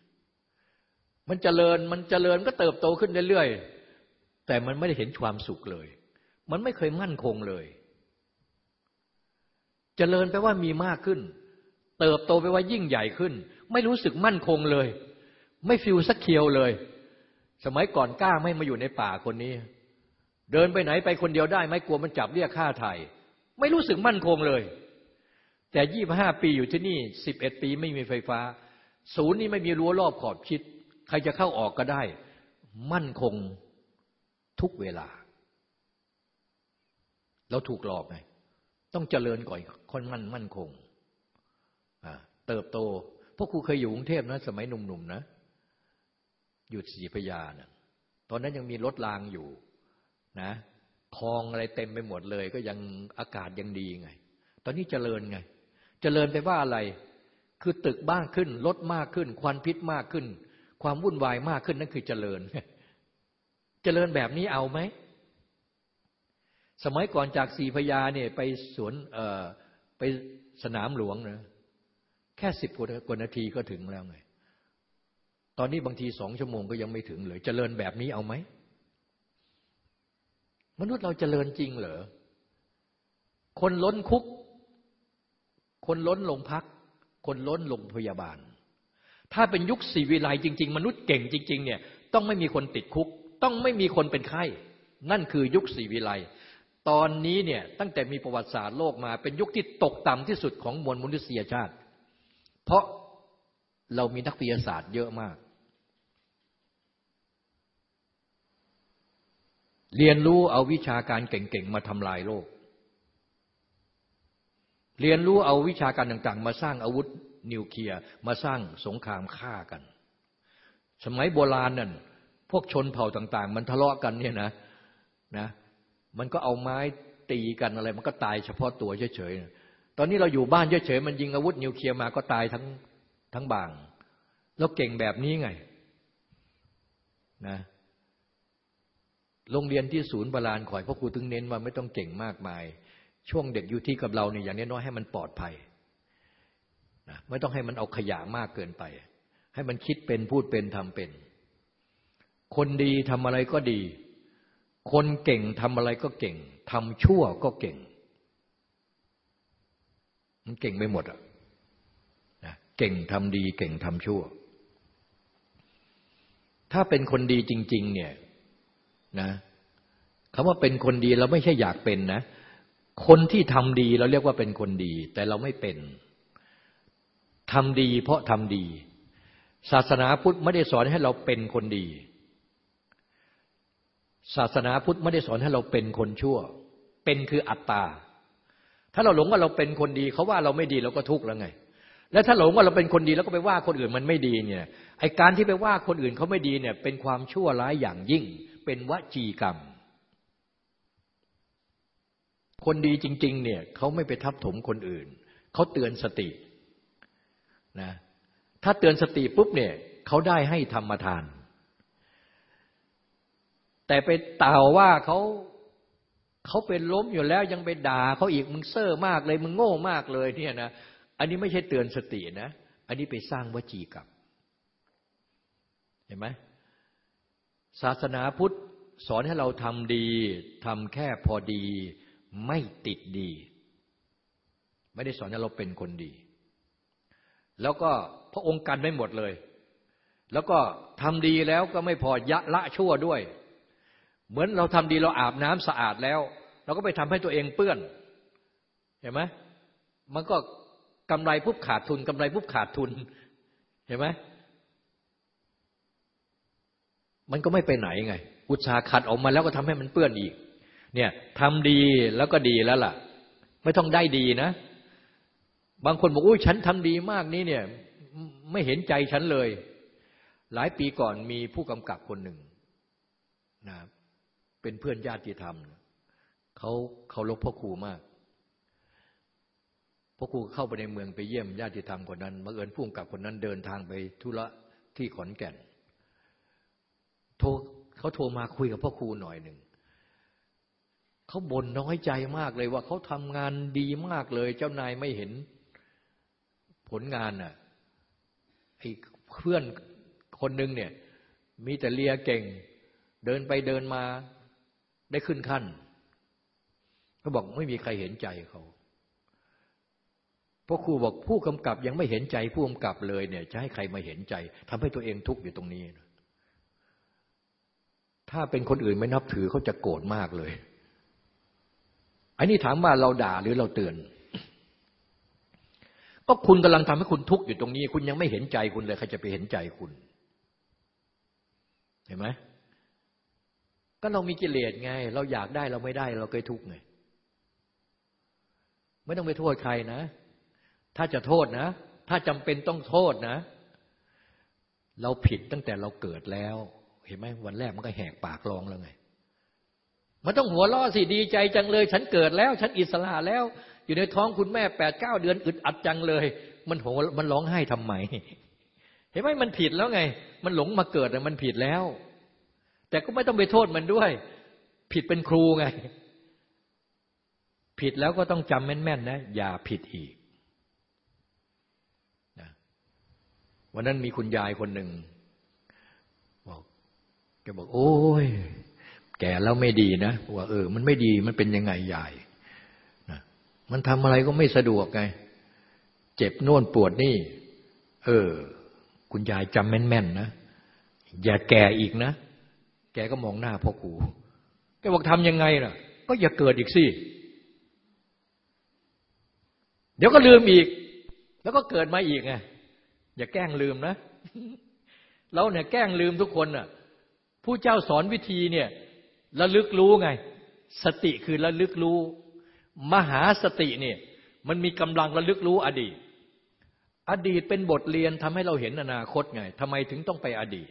มันเจริญมันเจริญก็เติบโตขึ้นเรื่อยๆแต่มันไม่ได้เห็นความสุขเลย มันไม่เคยมั่นคงเลยเจริญแปลว่ามีมากขึ้น เติบโตแปว่ายิ่งใหญ่ขึ้น ไม่รู้สึกมั่นคงเลย ไม่ฟิลสักเคียวเลย สมัยก่อนกล้าไม่มาอยู่ในป่าคนนี้ เดินไปไหนไปคนเดียวได้ไหมกลัวมันจับเรียกค่าไถ่ไม่รู้สึกมั่นคงเลย แต่ยี่บห้าปีอยู่ที่นี่สิบเอ็ดปีไม่มีไฟฟ้า ศูนย์นี้ไม่มีรั้วรอบขอบชิด ใครจะเข้าออกก็ได้ มั่นคงทุกเวลา เราถูกหลอกไงต้องเจริญก่อนคนมั่นมั่นคง เติบโตพราะครูเคยอยู่กรุงเทพนะ สมัยหนุ่มๆนะหยุดสีพยานะตอนนั้นยังมีรถรางอยู่นะคลองอะไรเต็มไปหมดเลย ก็ยังอากาศยังดีไง ตอนนี้เจริญไง เจริญไปว่าอะไร คือตึกบ้างขึ้นรถมากขึ้น ควันพิษมากขึ้น ความวุ่นวายมากขึ้นนั่นคือเจริญ เจริญแบบนี้เอาไหม สมัยก่อนจากสีพยาเนี่ยไปสวนเอ่อไปสนามหลวงนะ แค่สิบกว่านาทีก็ถึงแล้วไง ตอนนี้บางทีสองชั่วโมงก็ยังไม่ถึงเลยเจริญแบบนี้เอาไหม มนุษย์เราเจริญจริงเหรอ คนล้นคุก คนล้นลงพัก คนล้นลงพยาบาล ถ้าเป็นยุคสีวิไลจริง ๆ มนุษย์เก่งจริง ๆ เนี่ย ต้องไม่มีคนติดคุก ต้องไม่มีคนเป็นไข้ นั่นคือยุคสีวิไลตอนนี้เนี่ยตั้งแต่มีประวัติศาสตร์โลกมาเป็นยุคที่ตกต่ำที่สุดของมวลมนุษยชาติ เพราะเรามีนักวิทยาศาสตร์เยอะมาก เรียนรู้เอาวิชาการเก่งๆ มาทำลายโลก เรียนรู้เอาวิชาการต่างๆ มาสร้างอาวุธนิวเคลียร์มาสร้างสงครามฆ่ากัน สมัยโบราณนั่นพวกชนเผ่าต่าง ๆ มันทะเลาะกันเนี่ยนะนะ มันก็เอาไม้ตีกันอะไร มันก็ตายเฉพาะตัวเฉยๆ อันนี้เราอยู่บ้านเฉยๆมันยิงอาวุธนิวเคลียร์มาก็ตายทั้งทั้งบาง แล้วเก่งแบบนี้ไงนะโรงเรียนที่ศูนย์พลาญข่อยพ่อครูถึงเน้นว่าไม่ต้องเก่งมากมาย ช่วงเด็กอยู่ที่กับเราเนี่ยอย่างน้อยให้มันปลอดภัยนะไม่ต้องให้มันเอาขยะมากเกินไป ให้มันคิดเป็นพูดเป็นทำเป็น คนดีทำอะไรก็ดี คนเก่งทำอะไรก็เก่งทำชั่วก็เก่ง มันเก่งไปหมดอะนะเก่งทำดี เก่งทำชั่ว ถ้าเป็นคนดีจริง ๆ เนี่ยนะคำว่าเป็นคนดีเราไม่ใช่อยากเป็นนะ คนที่ทำดีเราเรียกว่าเป็นคนดี แต่เราไม่เป็นทำดี เพราะทำดี ศาสนาพุทธไม่ได้สอนให้เราเป็นคนดี ศาสนาพุทธไม่ได้สอนให้เราเป็นคนชั่ว เป็นคืออัตตา ถ้าเราหลงว่าเราเป็นคนดีเขาว่าเราไม่ดีเราก็ทุกข์แล้วไง แล้วถ้าหลงว่าเราเป็นคนดีแล้วก็ไปว่าคนอื่นมันไม่ดีเนี่ยไอการที่ไปว่าคนอื่นเขาไม่ดีเนี่ย เป็นความชั่วร้ายอย่างยิ่ง เป็นวจีกรรม คนดีจริง ๆ เนี่ยเขาไม่ไปทับถมคนอื่นเขาเตือนสตินะถ้าเตือนสติปุ๊บเนี่ยเขาได้ให้ธรรมทาน แต่ไปต่าว่าเขา เขาเป็นล้มอยู่แล้วยังไปด่าเขาอีกมึงเซ่อมากเลย มึงโง่มากเลยเนี่ยนะอันนี้ไม่ใช่เตือนสตินะ อันนี้ไปสร้างวจีกรรมเห็นไหมศาสนาพุทธสอนให้เราทำดีทำแค่พอดี ไม่ติดดี ไม่ได้สอนให้เราเป็นคนดี แล้วก็พระองค์กันไม่หมดเลย แล้วก็ทำดีแล้วก็ไม่พอยะละชั่วด้วย เหมือนเราทำดีเราอาบน้ำสะอาดแล้ว เราก็ไปทำให้ตัวเองเปื้อน เห็นไหมมันก็กำไรปุ๊บขาดทุนกำไรปุ๊บขาดทุน เห็นไหมมันก็ไม่ไปไหนไง อุตสาหขัดออกมาแล้วก็ทำให้มันเปื้อนอีก เนี่ยทำดีแล้วก็ดีแล้วล่ะ ไม่ต้องได้ดีนะ บางคนบอกอุ้ยฉันทำดีมากนี้เนี่ย ไม่เห็นใจฉันเลย หลายปีก่อนมีผู้กำกับคนหนึ่งนะครับ เป็นเพื่อนญาติธรรมเขาเขาลบพ่อครูมากพ่อครูเข้าไปในเมืองไปเยี่ยมญาติธรรมคนนั้นมาเอิญผู้กำกับคนนั้นเดินทางไปธุระที่ขอนแก่นโทรเขาโทรมาคุยกับพ่อครูหน่อยหนึ่งเขาบ่นน้อยใจมากเลยว่าเขาทำงานดีมากเลย เจ้านายไม่เห็นผลงานน่ะไอ้เพื่อนคนหนึ่งเนี่ย มีแต่เลียเก่ง เดินไปเดินมา ได้ขึ้นขั้นเขาบอกไม่มีใครเห็นใจเขาพ่อครูบอกผู้กำกับยังไม่เห็นใจผู้กำกับเลยเนี่ย จะให้ใครมาเห็นใจทำให้ตัวเองทุกข์อยู่ตรงนี้นะถ้าเป็นคนอื่นไม่นับถือเขาจะโกรธมากเลย อันนี้ถามว่าเราด่าหรือเราเตือน ก็คุณกำลังทำให้คุณทุกข์อยู่ตรงนี้ คุณยังไม่เห็นใจคุณเลยใครจะไปเห็นใจคุณ เห็นไหม ก็เรามีกิเลสไง เราอยากได้เราไม่ได้ เราเคยทุกข์ไงไม่ต้องไปโทษใครนะ ถ้าจะโทษนะ ถ้าจำเป็นต้องโทษนะ เราผิดตั้งแต่เราเกิดแล้ว เห็นไหมวันแรกมันก็แหกปากร้องแล้วไง มันต้องหัวล้อสิดีใจจังเลย ฉันเกิดแล้ว ฉันอิสระแล้ว อยู่ในท้องคุณแม่แปดเก้าเดือนอึดอัดจังเลย มันโหมันร้องไห้ทำไม เห็นไหมมันผิดแล้วไง มันหลงมาเกิดมันผิดแล้ว แต่ก็ไม่ต้องไปโทษมันด้วย ผิดเป็นครูไง ผิดแล้วก็ต้องจำแม่นๆนะ อย่าผิดอีกวันนั้นมีคุณยายคนหนึ่งบอกแกบอก โอ้ย แก่แล้วไม่ดีนะว่าเออ มันไม่ดีมันเป็นยังไงใหญ่นะมันทำอะไรก็ไม่สะดวกไง เจ็บโน่นปวดนี่ เออ คุณยายจำแม่นๆนะ อย่าแก่อีกนะ แกก็มองหน้าพ่อครูแกบอกทำยังไงล่ะ ก็อย่าเกิดอีกสิ เดี๋ยวก็ลืมอีก แล้วก็เกิดมาอีกไง อย่าแกล้งลืมนะ เราเนี่ยแกล้งลืมทุกคนอะ ผู้เจ้าสอนวิธีเนี่ยระลึกรู้ไง สติคือระลึกรู้ มหาสติเนี่ย มันมีกำลังระลึกรู้อดีต อดีตเป็นบทเรียนทำให้เราเห็นอนาคตไงทำไมถึงต้องไปอดีต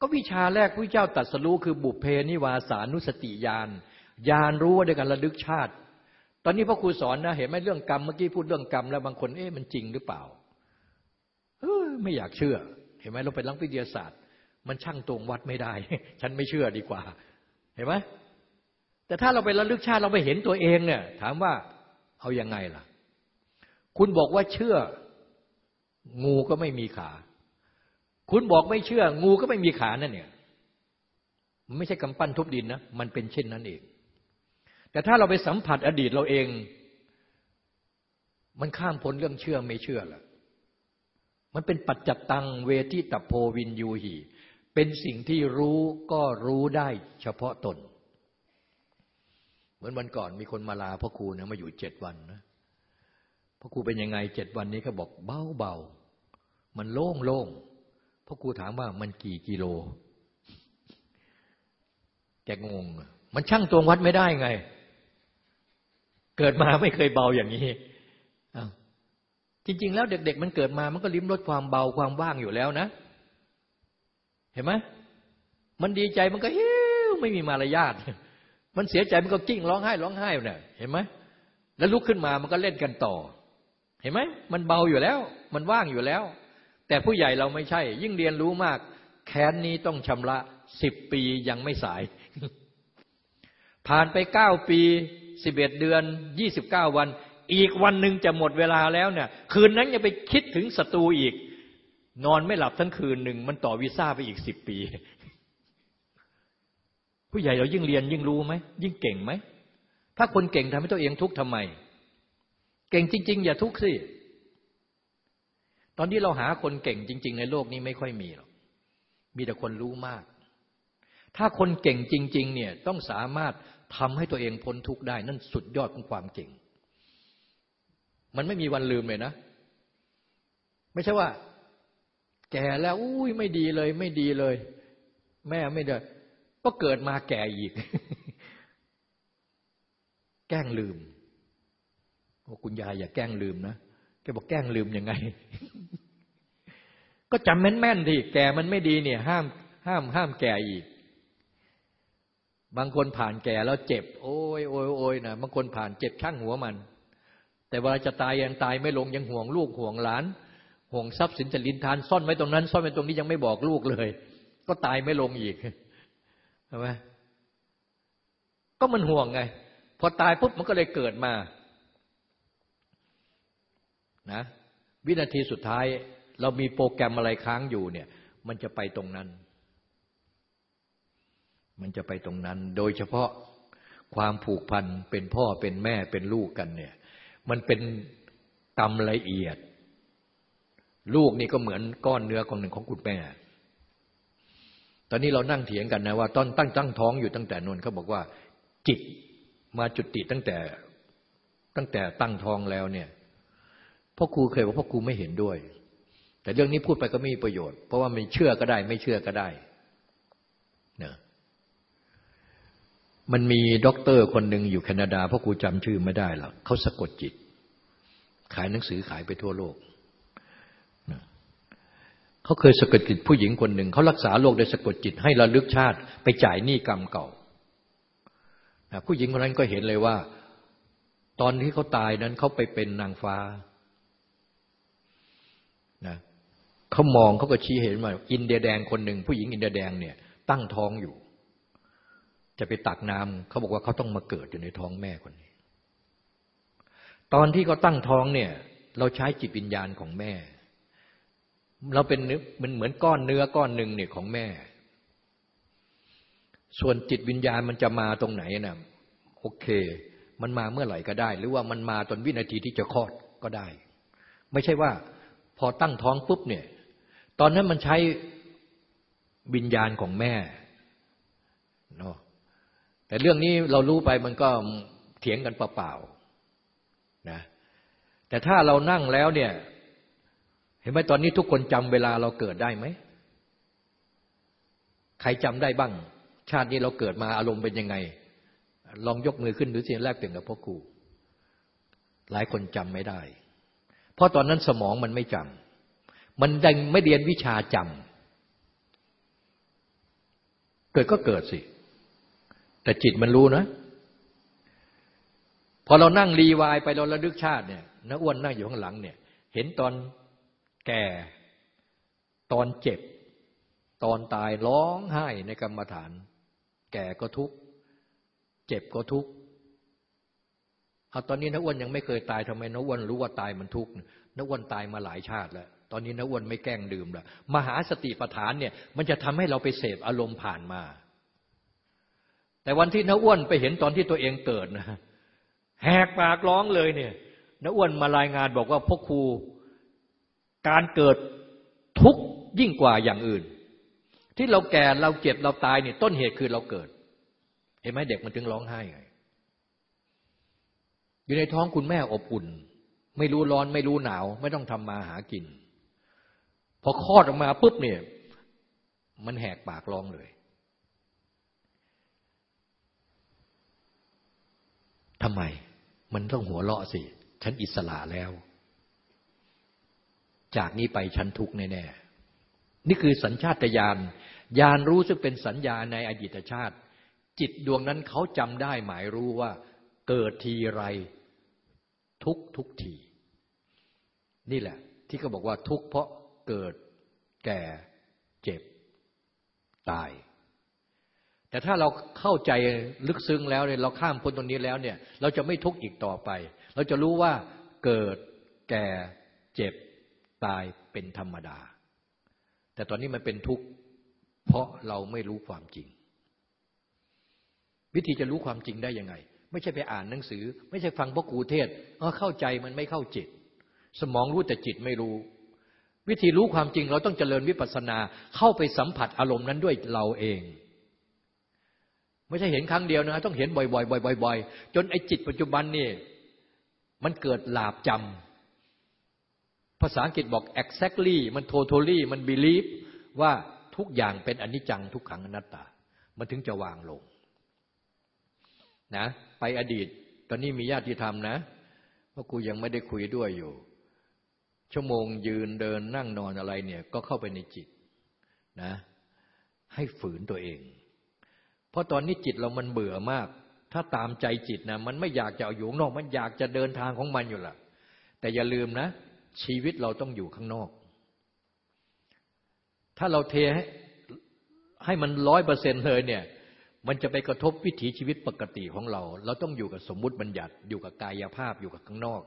ก็วิชาแรกผู้เจ้าตัดสรู้คือบุพเพนิวาสานุสติญาณญาณรู้ว่าด้วยการระลึกชาติ ตอนนี้พ่อครูสอนนะ เห็นไหมเรื่องกรรมเมื่อกี้พูดเรื่องกรรมแล้วบางคนเอ๊ะมันจริงหรือเปล่าเออไม่อยากเชื่อ เห็นไหมเราเป็นนักวิทยาศาสตร์ มันช่างตรงวัดไม่ได้ ฉันไม่เชื่อดีกว่า เห็นไหมแต่ถ้าเราไประลึกชาติเราไปเห็นตัวเองเนี่ย ถามว่าเอาอยัางไงล่ะ คุณบอกว่าเชื่อ งูก็ไม่มีขา คุณบอกไม่เชื่อ งูก็ไม่มีขานั่นเนี่ย มันไม่ใช่กำปั้นทุบดินนะ มันเป็นเช่นนั้นเอง แต่ถ้าเราไปสัมผัสอดีตเราเอง มันข้ามพ้นเรื่องเชื่อไม่เชื่อละมันเป็นปัจจตตังเวทิตโพวินยูหีเป็นสิ่งที่รู้ก็รู้ได้เฉพาะตน เหมือนวันก่อนมีคนมาลาพ่อครูนะมาอยู่เจ็ดวันนะพ่อครูเป็นยังไงเจ็ดวันนี้ก็บอกเบาเบามันโล่งโล่ง พ่อครูถามว่ามันกี่กิโล แกงง มันช่างตวงวัดไม่ได้ไง เกิดมาไม่เคยเบาอย่างนี้จริง ๆ แล้วเด็ก ๆ มันเกิดมามันก็ลิ้มรสความเบาความว่างอยู่แล้วนะ เห็นไหมมันดีใจมันก็เฮ้ยไม่มีมารยาทมันเสียใจมันก็กิ้งร้องไห้ ร้องไห้เนี่ยเห็นไหมแล้วลุกขึ้นมามันก็เล่นกันต่อ เห็นไหมมันเบาอยู่แล้ว มันว่างอยู่แล้ว แต่ผู้ใหญ่เราไม่ใช่ ยิ่งเรียนรู้มาก แค้นนี้ต้องชำระสิบปียังไม่สาย ผ่านไปเก้าปีสิบเอ็ดเดือนยี่สิบเก้าวัน อีกวันหนึ่งจะหมดเวลาแล้วเนี่ย คืนนั้นยังไปคิดถึงศัตรูอีก นอนไม่หลับทั้งคืนหนึ่งมันต่อวีซ่าไปอีกสิบปี ผู้ใหญ่เรายิ่งเรียนยิ่งรู้ไหมยิ่งเก่งไหมถ้าคนเก่งทำให้ตัวเองทุกข์ทำไม เก่งจริง ๆ อย่าทุกข์สิ ตอนนี้เราหาคนเก่งจริง ๆ ในโลกนี้ไม่ค่อยมีหรอก มีแต่คนรู้มาก ถ้าคนเก่งจริง ๆ เนี่ยต้องสามารถทำให้ตัวเองพ้นทุกข์ได้ นั่นสุดยอดของความเก่ง มันไม่มีวันลืมเลยนะ ไม่ใช่ว่า แก่แล้วอุ้ยไม่ดีเลย ไม่ดีเลย แม่ไม่ได้ก็เกิดมาแก่อีก แกล้งลืมว่าคุณยายอย่าแกล้งลืมนะ บอกแกล้งลืมยังไง ก็จำแม่นๆที่แก่มันไม่ดีเนี่ย ห้าม ห้าม ห้ามแก่อีก บางคนผ่านแก่แล้วเจ็บ โอ้ยโอ้ยโอ้ยนะบางคนผ่านเจ็บช่างหัวมัน แต่เวลาจะตายยังตายไม่ลงยังห่วงลูกห่วงหลานห่วงทรัพย์สินจะลินทานซ่อนไว้ตรงนั้น ซ่อนไว้ตรงนี้ยังไม่บอกลูกเลย ก็ตายไม่ลงอีกใช่ไหมก็มันห่วงไง พอตายปุ๊บมันก็เลยเกิดมา นะวินาทีสุดท้ายเรามีโปรแกรมอะไรค้างอยู่เนี่ย มันจะไปตรงนั้น มันจะไปตรงนั้น โดยเฉพาะความผูกพันเป็นพ่อเป็นแม่เป็นลูกกันเนี่ย มันเป็นกรรมละเอียด ลูกนี่ก็เหมือนก้อนเนื้อของหนึ่งของคุณแม่ ตอนนี้เรานั่งเถียงกันนะว่า ตอนตั้งตั้งท้องอยู่ตั้งแต่นนเขาบอกว่า จิตมาจุติตั้งแต่ตั้งแต่ตั้งท้องแล้วเนี่ย พ่อครูเคยว่าพ่อครูไม่เห็นด้วย แต่เรื่องนี้พูดไปก็ไม่มีประโยชน์ เพราะว่ามันเชื่อก็ได้ ไม่เชื่อก็ได้เนะมันมีด็อกเตอร์คนหนึ่งอยู่แคนาดาพราะกูจำชื่อไม่ได้หรอกเขาสะกดจิต ขายหนังสือขายไปทั่วโลกเขาเคยสะกดจิตผู้หญิงคนหนึ่งเขารักษาโรคโดยสะกดจิตให้ระลึกชาติ ไปจ่ายหนี้กรรมเก่าผู้หญิงคนนั้นก็เห็นเลยว่า ตอนที่เขาตายนั้นเขาไปเป็นนางฟ้า นะเขามองเขาก็ชี้เห็นว่าอินเดียแดงคนหนึ่ง ผู้หญิงอินเดียแดงเนี่ย ตั้งท้องอยู่ จะไปตักน้ำเขาบอกว่าเขาต้องมาเกิดอยู่ในท้องแม่คนนี้ ตอนที่เขาตั้งท้องเนี่ย เราใช้จิตวิญญาณของแม่ เราเป็นมันเหมือนก้อนเนื้อก้อนหนึ่งเนี่ยของแม่ ส่วนจิตวิญญาณมันจะมาตรงไหนนะโอเค มันมาเมื่อไหร่ก็ได้ หรือว่ามันมาตอนวินาทีที่จะคลอดก็ได้ ไม่ใช่ว่า พอตั้งท้องปุ๊บเนี่ย ตอนนั้นมันใช้วิญญาณของแม่เนาะแต่เรื่องนี้เรารู้ไปมันก็เถียงกันเปล่าๆนะแต่ถ้าเรานั่งแล้วเนี่ย เห็นไหมตอนนี้ทุกคนจำเวลาเราเกิดได้ไหม ใครจำได้บ้าง ชาตินี้เราเกิดมาอารมณ์เป็นยังไง ลองยกมือขึ้นหรือเสียแรกเปลี่ยนกับพ่อครูหลายคนจำไม่ได้ เพราะตอนนั้นสมองมันไม่จำมันยังไม่เรียนวิชาจำเกิดก็เกิดสิ แต่จิตมันรู้นะ พอเรานั่งรีวายไปเราระลึกชาติเนี่ยน้าอ้วนนั่งอยู่ข้างหลังเนี่ย เห็นตอนแก่ตอนเจ็บ ตอนตายร้องไห้ในกรรมฐาน แก่ก็ทุกข์ เจ็บก็ทุกข์ เอาตอนนี้นักอ้วนยังไม่เคยตายทำไมนักอ้วนรู้ว่าตายมันทุกข์นักอ้วนตายมาหลายชาติแล้ว ตอนนี้นักอ้วนไม่แกล้งดื่มแล้วมหาสติปัฏฐานเนี่ย มันจะทำให้เราไปเสพอารมณ์ผ่านมา แต่วันที่นักอ้วนไปเห็นตอนที่ตัวเองเกิดนะแหกปากร้องเลยเนี่ยนักอ้วนมารายงานบอกว่าพ่อครูการเกิดทุกข์ยิ่งกว่าอย่างอื่น ที่เราแก่เราเจ็บเราตายเนี่ยต้นเหตุคือเราเกิด เห็นไหมเด็กมันถึงร้องไห้ไง อยู่ในท้องคุณแม่อบอุ่น ไม่รู้ร้อนไม่รู้หนาว ไม่ต้องทำมาหากิน พอคลอดออกมาปุ๊บเนี่ย มันแหกปากร้องเลยทำไม มันต้องหัวเราะสิ ฉันอิสระแล้ว จากนี้ไปฉันทุกข์แน่ๆนี่คือสัญชาตญาณญาณรู้ซึ่งเป็นสัญญาในอดีตชาติ จิตดวงนั้นเขาจำได้หมายรู้ว่า เกิดทีไร ทุกทุกที นี่แหละ ที่เขาบอกว่าทุกเพราะเกิดแก่เจ็บตาย แต่ถ้าเราเข้าใจลึกซึ้งแล้วเนี่ยเราข้ามพ้นตรงนี้แล้วเนี่ย เราจะไม่ทุกข์อีกต่อไป เราจะรู้ว่าเกิดแก่เจ็บตายเป็นธรรมดา แต่ตอนนี้มันเป็นทุกข์เพราะเราไม่รู้ความจริง วิธีจะรู้ความจริงได้ยังไง ไม่ใช่ไปอ่านหนังสือ ไม่ใช่ฟังพระกูเทศเออเข้าใจมันไม่เข้าจิต สมองรู้แต่จิตไม่รู้ วิธีรู้ความจริงเราต้องเจริญวิปัสสนาเข้าไปสัมผัสอารมณ์นั้นด้วยเราเอง ไม่ใช่เห็นครั้งเดียวนะต้องเห็นบ่อยๆบ่อยๆจนไอ้จิตปัจจุบันนี่มันเกิดหลาบจำภาษาอังกฤษบอก exactly มัน totally มัน believe ว่าทุกอย่างเป็นอนิจจังทุกขังอนัตตา มันถึงจะวางลง นะ ไปอดีต ตอนนี้มีญาติธรรมนะเพราะกูยังไม่ได้คุยด้วยอยู่ ชั่วโมงยืนเดินนั่งนอนอะไรเนี่ย ก็เข้าไปในจิตนะ ให้ฝืนตัวเอง เพราะตอนนี้จิตเรามันเบื่อมาก ถ้าตามใจจิตนะมันไม่อยากจะอยู่นอก มันอยากจะเดินทางของมันอยู่ละแต่อย่าลืมนะ ชีวิตเราต้องอยู่ข้างนอก ถ้าเราเทให้ให้มันร้อยเปอร์เซ็นเลยเนี่ย มันจะไปกระทบวิถีชีวิตปกติของเรา เราต้องอยู่กับสมมุติบัญญัติ อยู่กับกายภาพ อยู่กับข้างนอก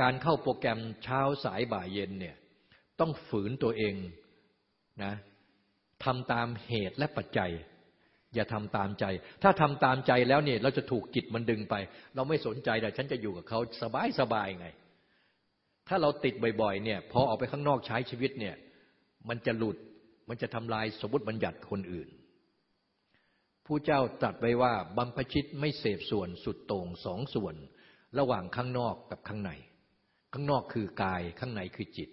การเข้าโปรแกรมเช้าสายบ่ายเย็นเนี่ยต้องฝืนตัวเองนะทำตามเหตุและปัจจัย อย่าทำตามใจ ถ้าทำตามใจแล้วเนี่ยเราจะถูกจิตมันดึงไป เราไม่สนใจแต่ฉันจะอยู่กับเขาสบายสบายไง ถ้าเราติดบ่อยๆเนี่ยพอออกไปข้างนอกใช้ชีวิตเนี่ยมันจะหลุดมันจะทำลายสมมติบัญญัติคนอื่น ผู้เจ้าตรัสไว้ว่าบัมพชิตไม่เสพส่วนสุดโต่งสองส่วน ระหว่างข้างนอกกับข้างใน ข้างนอกคือกายข้างในคือจิต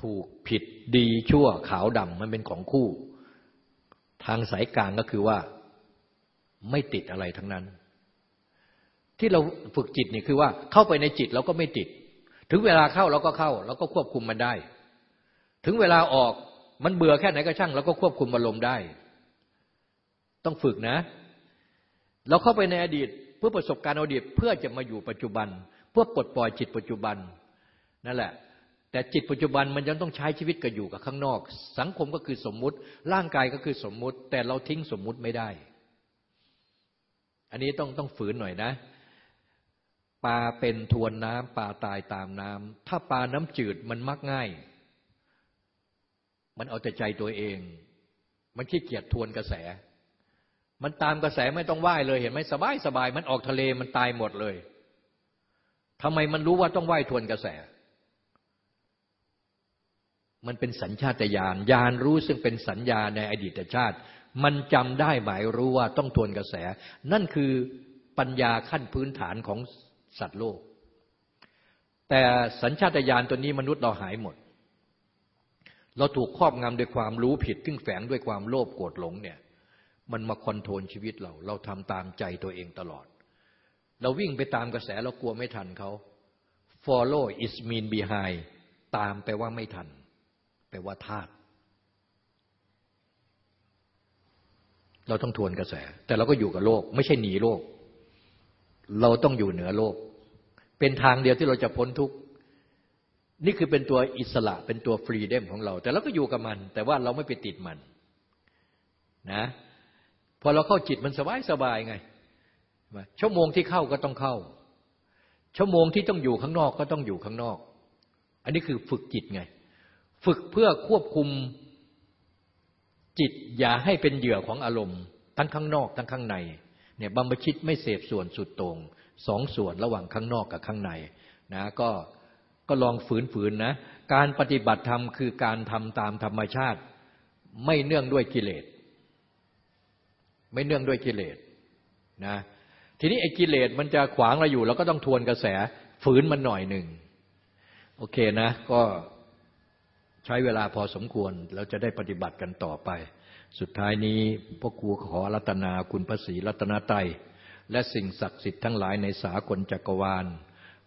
ถูกผิดดีชั่วขาวดำมันเป็นของคู่ ทางสายกลางก็คือว่าไม่ติดอะไรทั้งนั้น ที่เราฝึกจิตนี่คือว่าเข้าไปในจิตเราก็ไม่ติด ถึงเวลาเข้าเราก็เข้าเราก็ควบคุมมันได้ ถึงเวลาออก มันเบื่อแค่ไหนก็ช่างเราก็ควบคุมอารมณ์ได้ ต้องฝึกนะ เราเข้าไปในอดีตเพื่อประสบการณ์อดีตเพื่อจะมาอยู่ปัจจุบัน เพื่อปลดปล่อยจิตปัจจุบันนั่นแหละ แต่จิตปัจจุบันมันยังต้องใช้ชีวิตกับอยู่กับข้างนอก สังคมก็คือสมมุติ ร่างกายก็คือสมมุติ แต่เราทิ้งสมมุติไม่ได้ อันนี้ต้องต้องฝืนหน่อยนะปลาเป็นทวนน้ำปลาตายตามน้ำถ้าปลาน้ำจืดมันมักง่าย มันเอาแต่ใจตัวเอง มันขี้เกียจทวนกระแส มันตามกระแสไม่ต้องว่ายเลยเห็นไหมสบายสบาย มันออกทะเลมันตายหมดเลยทำไมมันรู้ว่าต้องว่ายทวนกระแส มันเป็นสัญชาตญาณญาณรู้ซึ่งเป็นสัญญาในอดีตชาติ มันจำได้หมายรู้ว่าต้องทวนกระแส นั่นคือปัญญาขั้นพื้นฐานของสัตว์โลก แต่สัญชาตญาณตัวนี้มนุษย์เราหายหมด เราถูกครอบงำด้วยความรู้ผิดซึ่งแฝงด้วยความโลภโกรธหลงเนี่ย มันมาคอนโทรลชีวิตเรา เราทำตามใจตัวเองตลอด เราวิ่งไปตามกระแสเรากลัวไม่ทันเขา follow is mean behind ตามแปลว่าไม่ทัน แปลว่าธาตุเราต้องทวนกระแส แต่เราก็อยู่กับโลก ไม่ใช่หนีโลก เราต้องอยู่เหนือโลก เป็นทางเดียวที่เราจะพ้นทุกข์ นี่คือเป็นตัวอิสระเป็นตัวฟรีเดมของเรา แต่เราก็อยู่กับมัน แต่ว่าเราไม่ไปติดมันนะพอเราเข้าจิตมันสบายสบายไง ชั่วโมงที่เข้าก็ต้องเข้า ชั่วโมงที่ต้องอยู่ข้างนอกก็ต้องอยู่ข้างนอก อันนี้คือฝึกจิตไง ฝึกเพื่อควบคุมจิตอย่าให้เป็นเหยื่อของอารมณ์ ทั้งข้างนอกทั้งข้างในเนี่ยบัมบชิตไม่เสพส่วนสุดตรงสองส่วนระหว่างข้างนอกกับข้างในนะก็ ก็ลองฝืนๆนะ การปฏิบัติธรรมคือการทำตามธรรมชาติ ไม่เนื่องด้วยกิเลส ไม่เนื่องด้วยกิเลสนะทีนี้ไอ้กิเลสมันจะขวางเราอยู่เราก็ต้องทวนกระแสฝืนมันหน่อยหนึ่งโอเคนะ ก็ใช้เวลาพอสมควรเราจะได้ปฏิบัติกันต่อไป สุดท้ายนี้พ่อครูขอรัตนาคุณพระศรีรัตนไตยและสิ่งศักดิ์สิทธิ์ทั้งหลายในสากลจักรวาล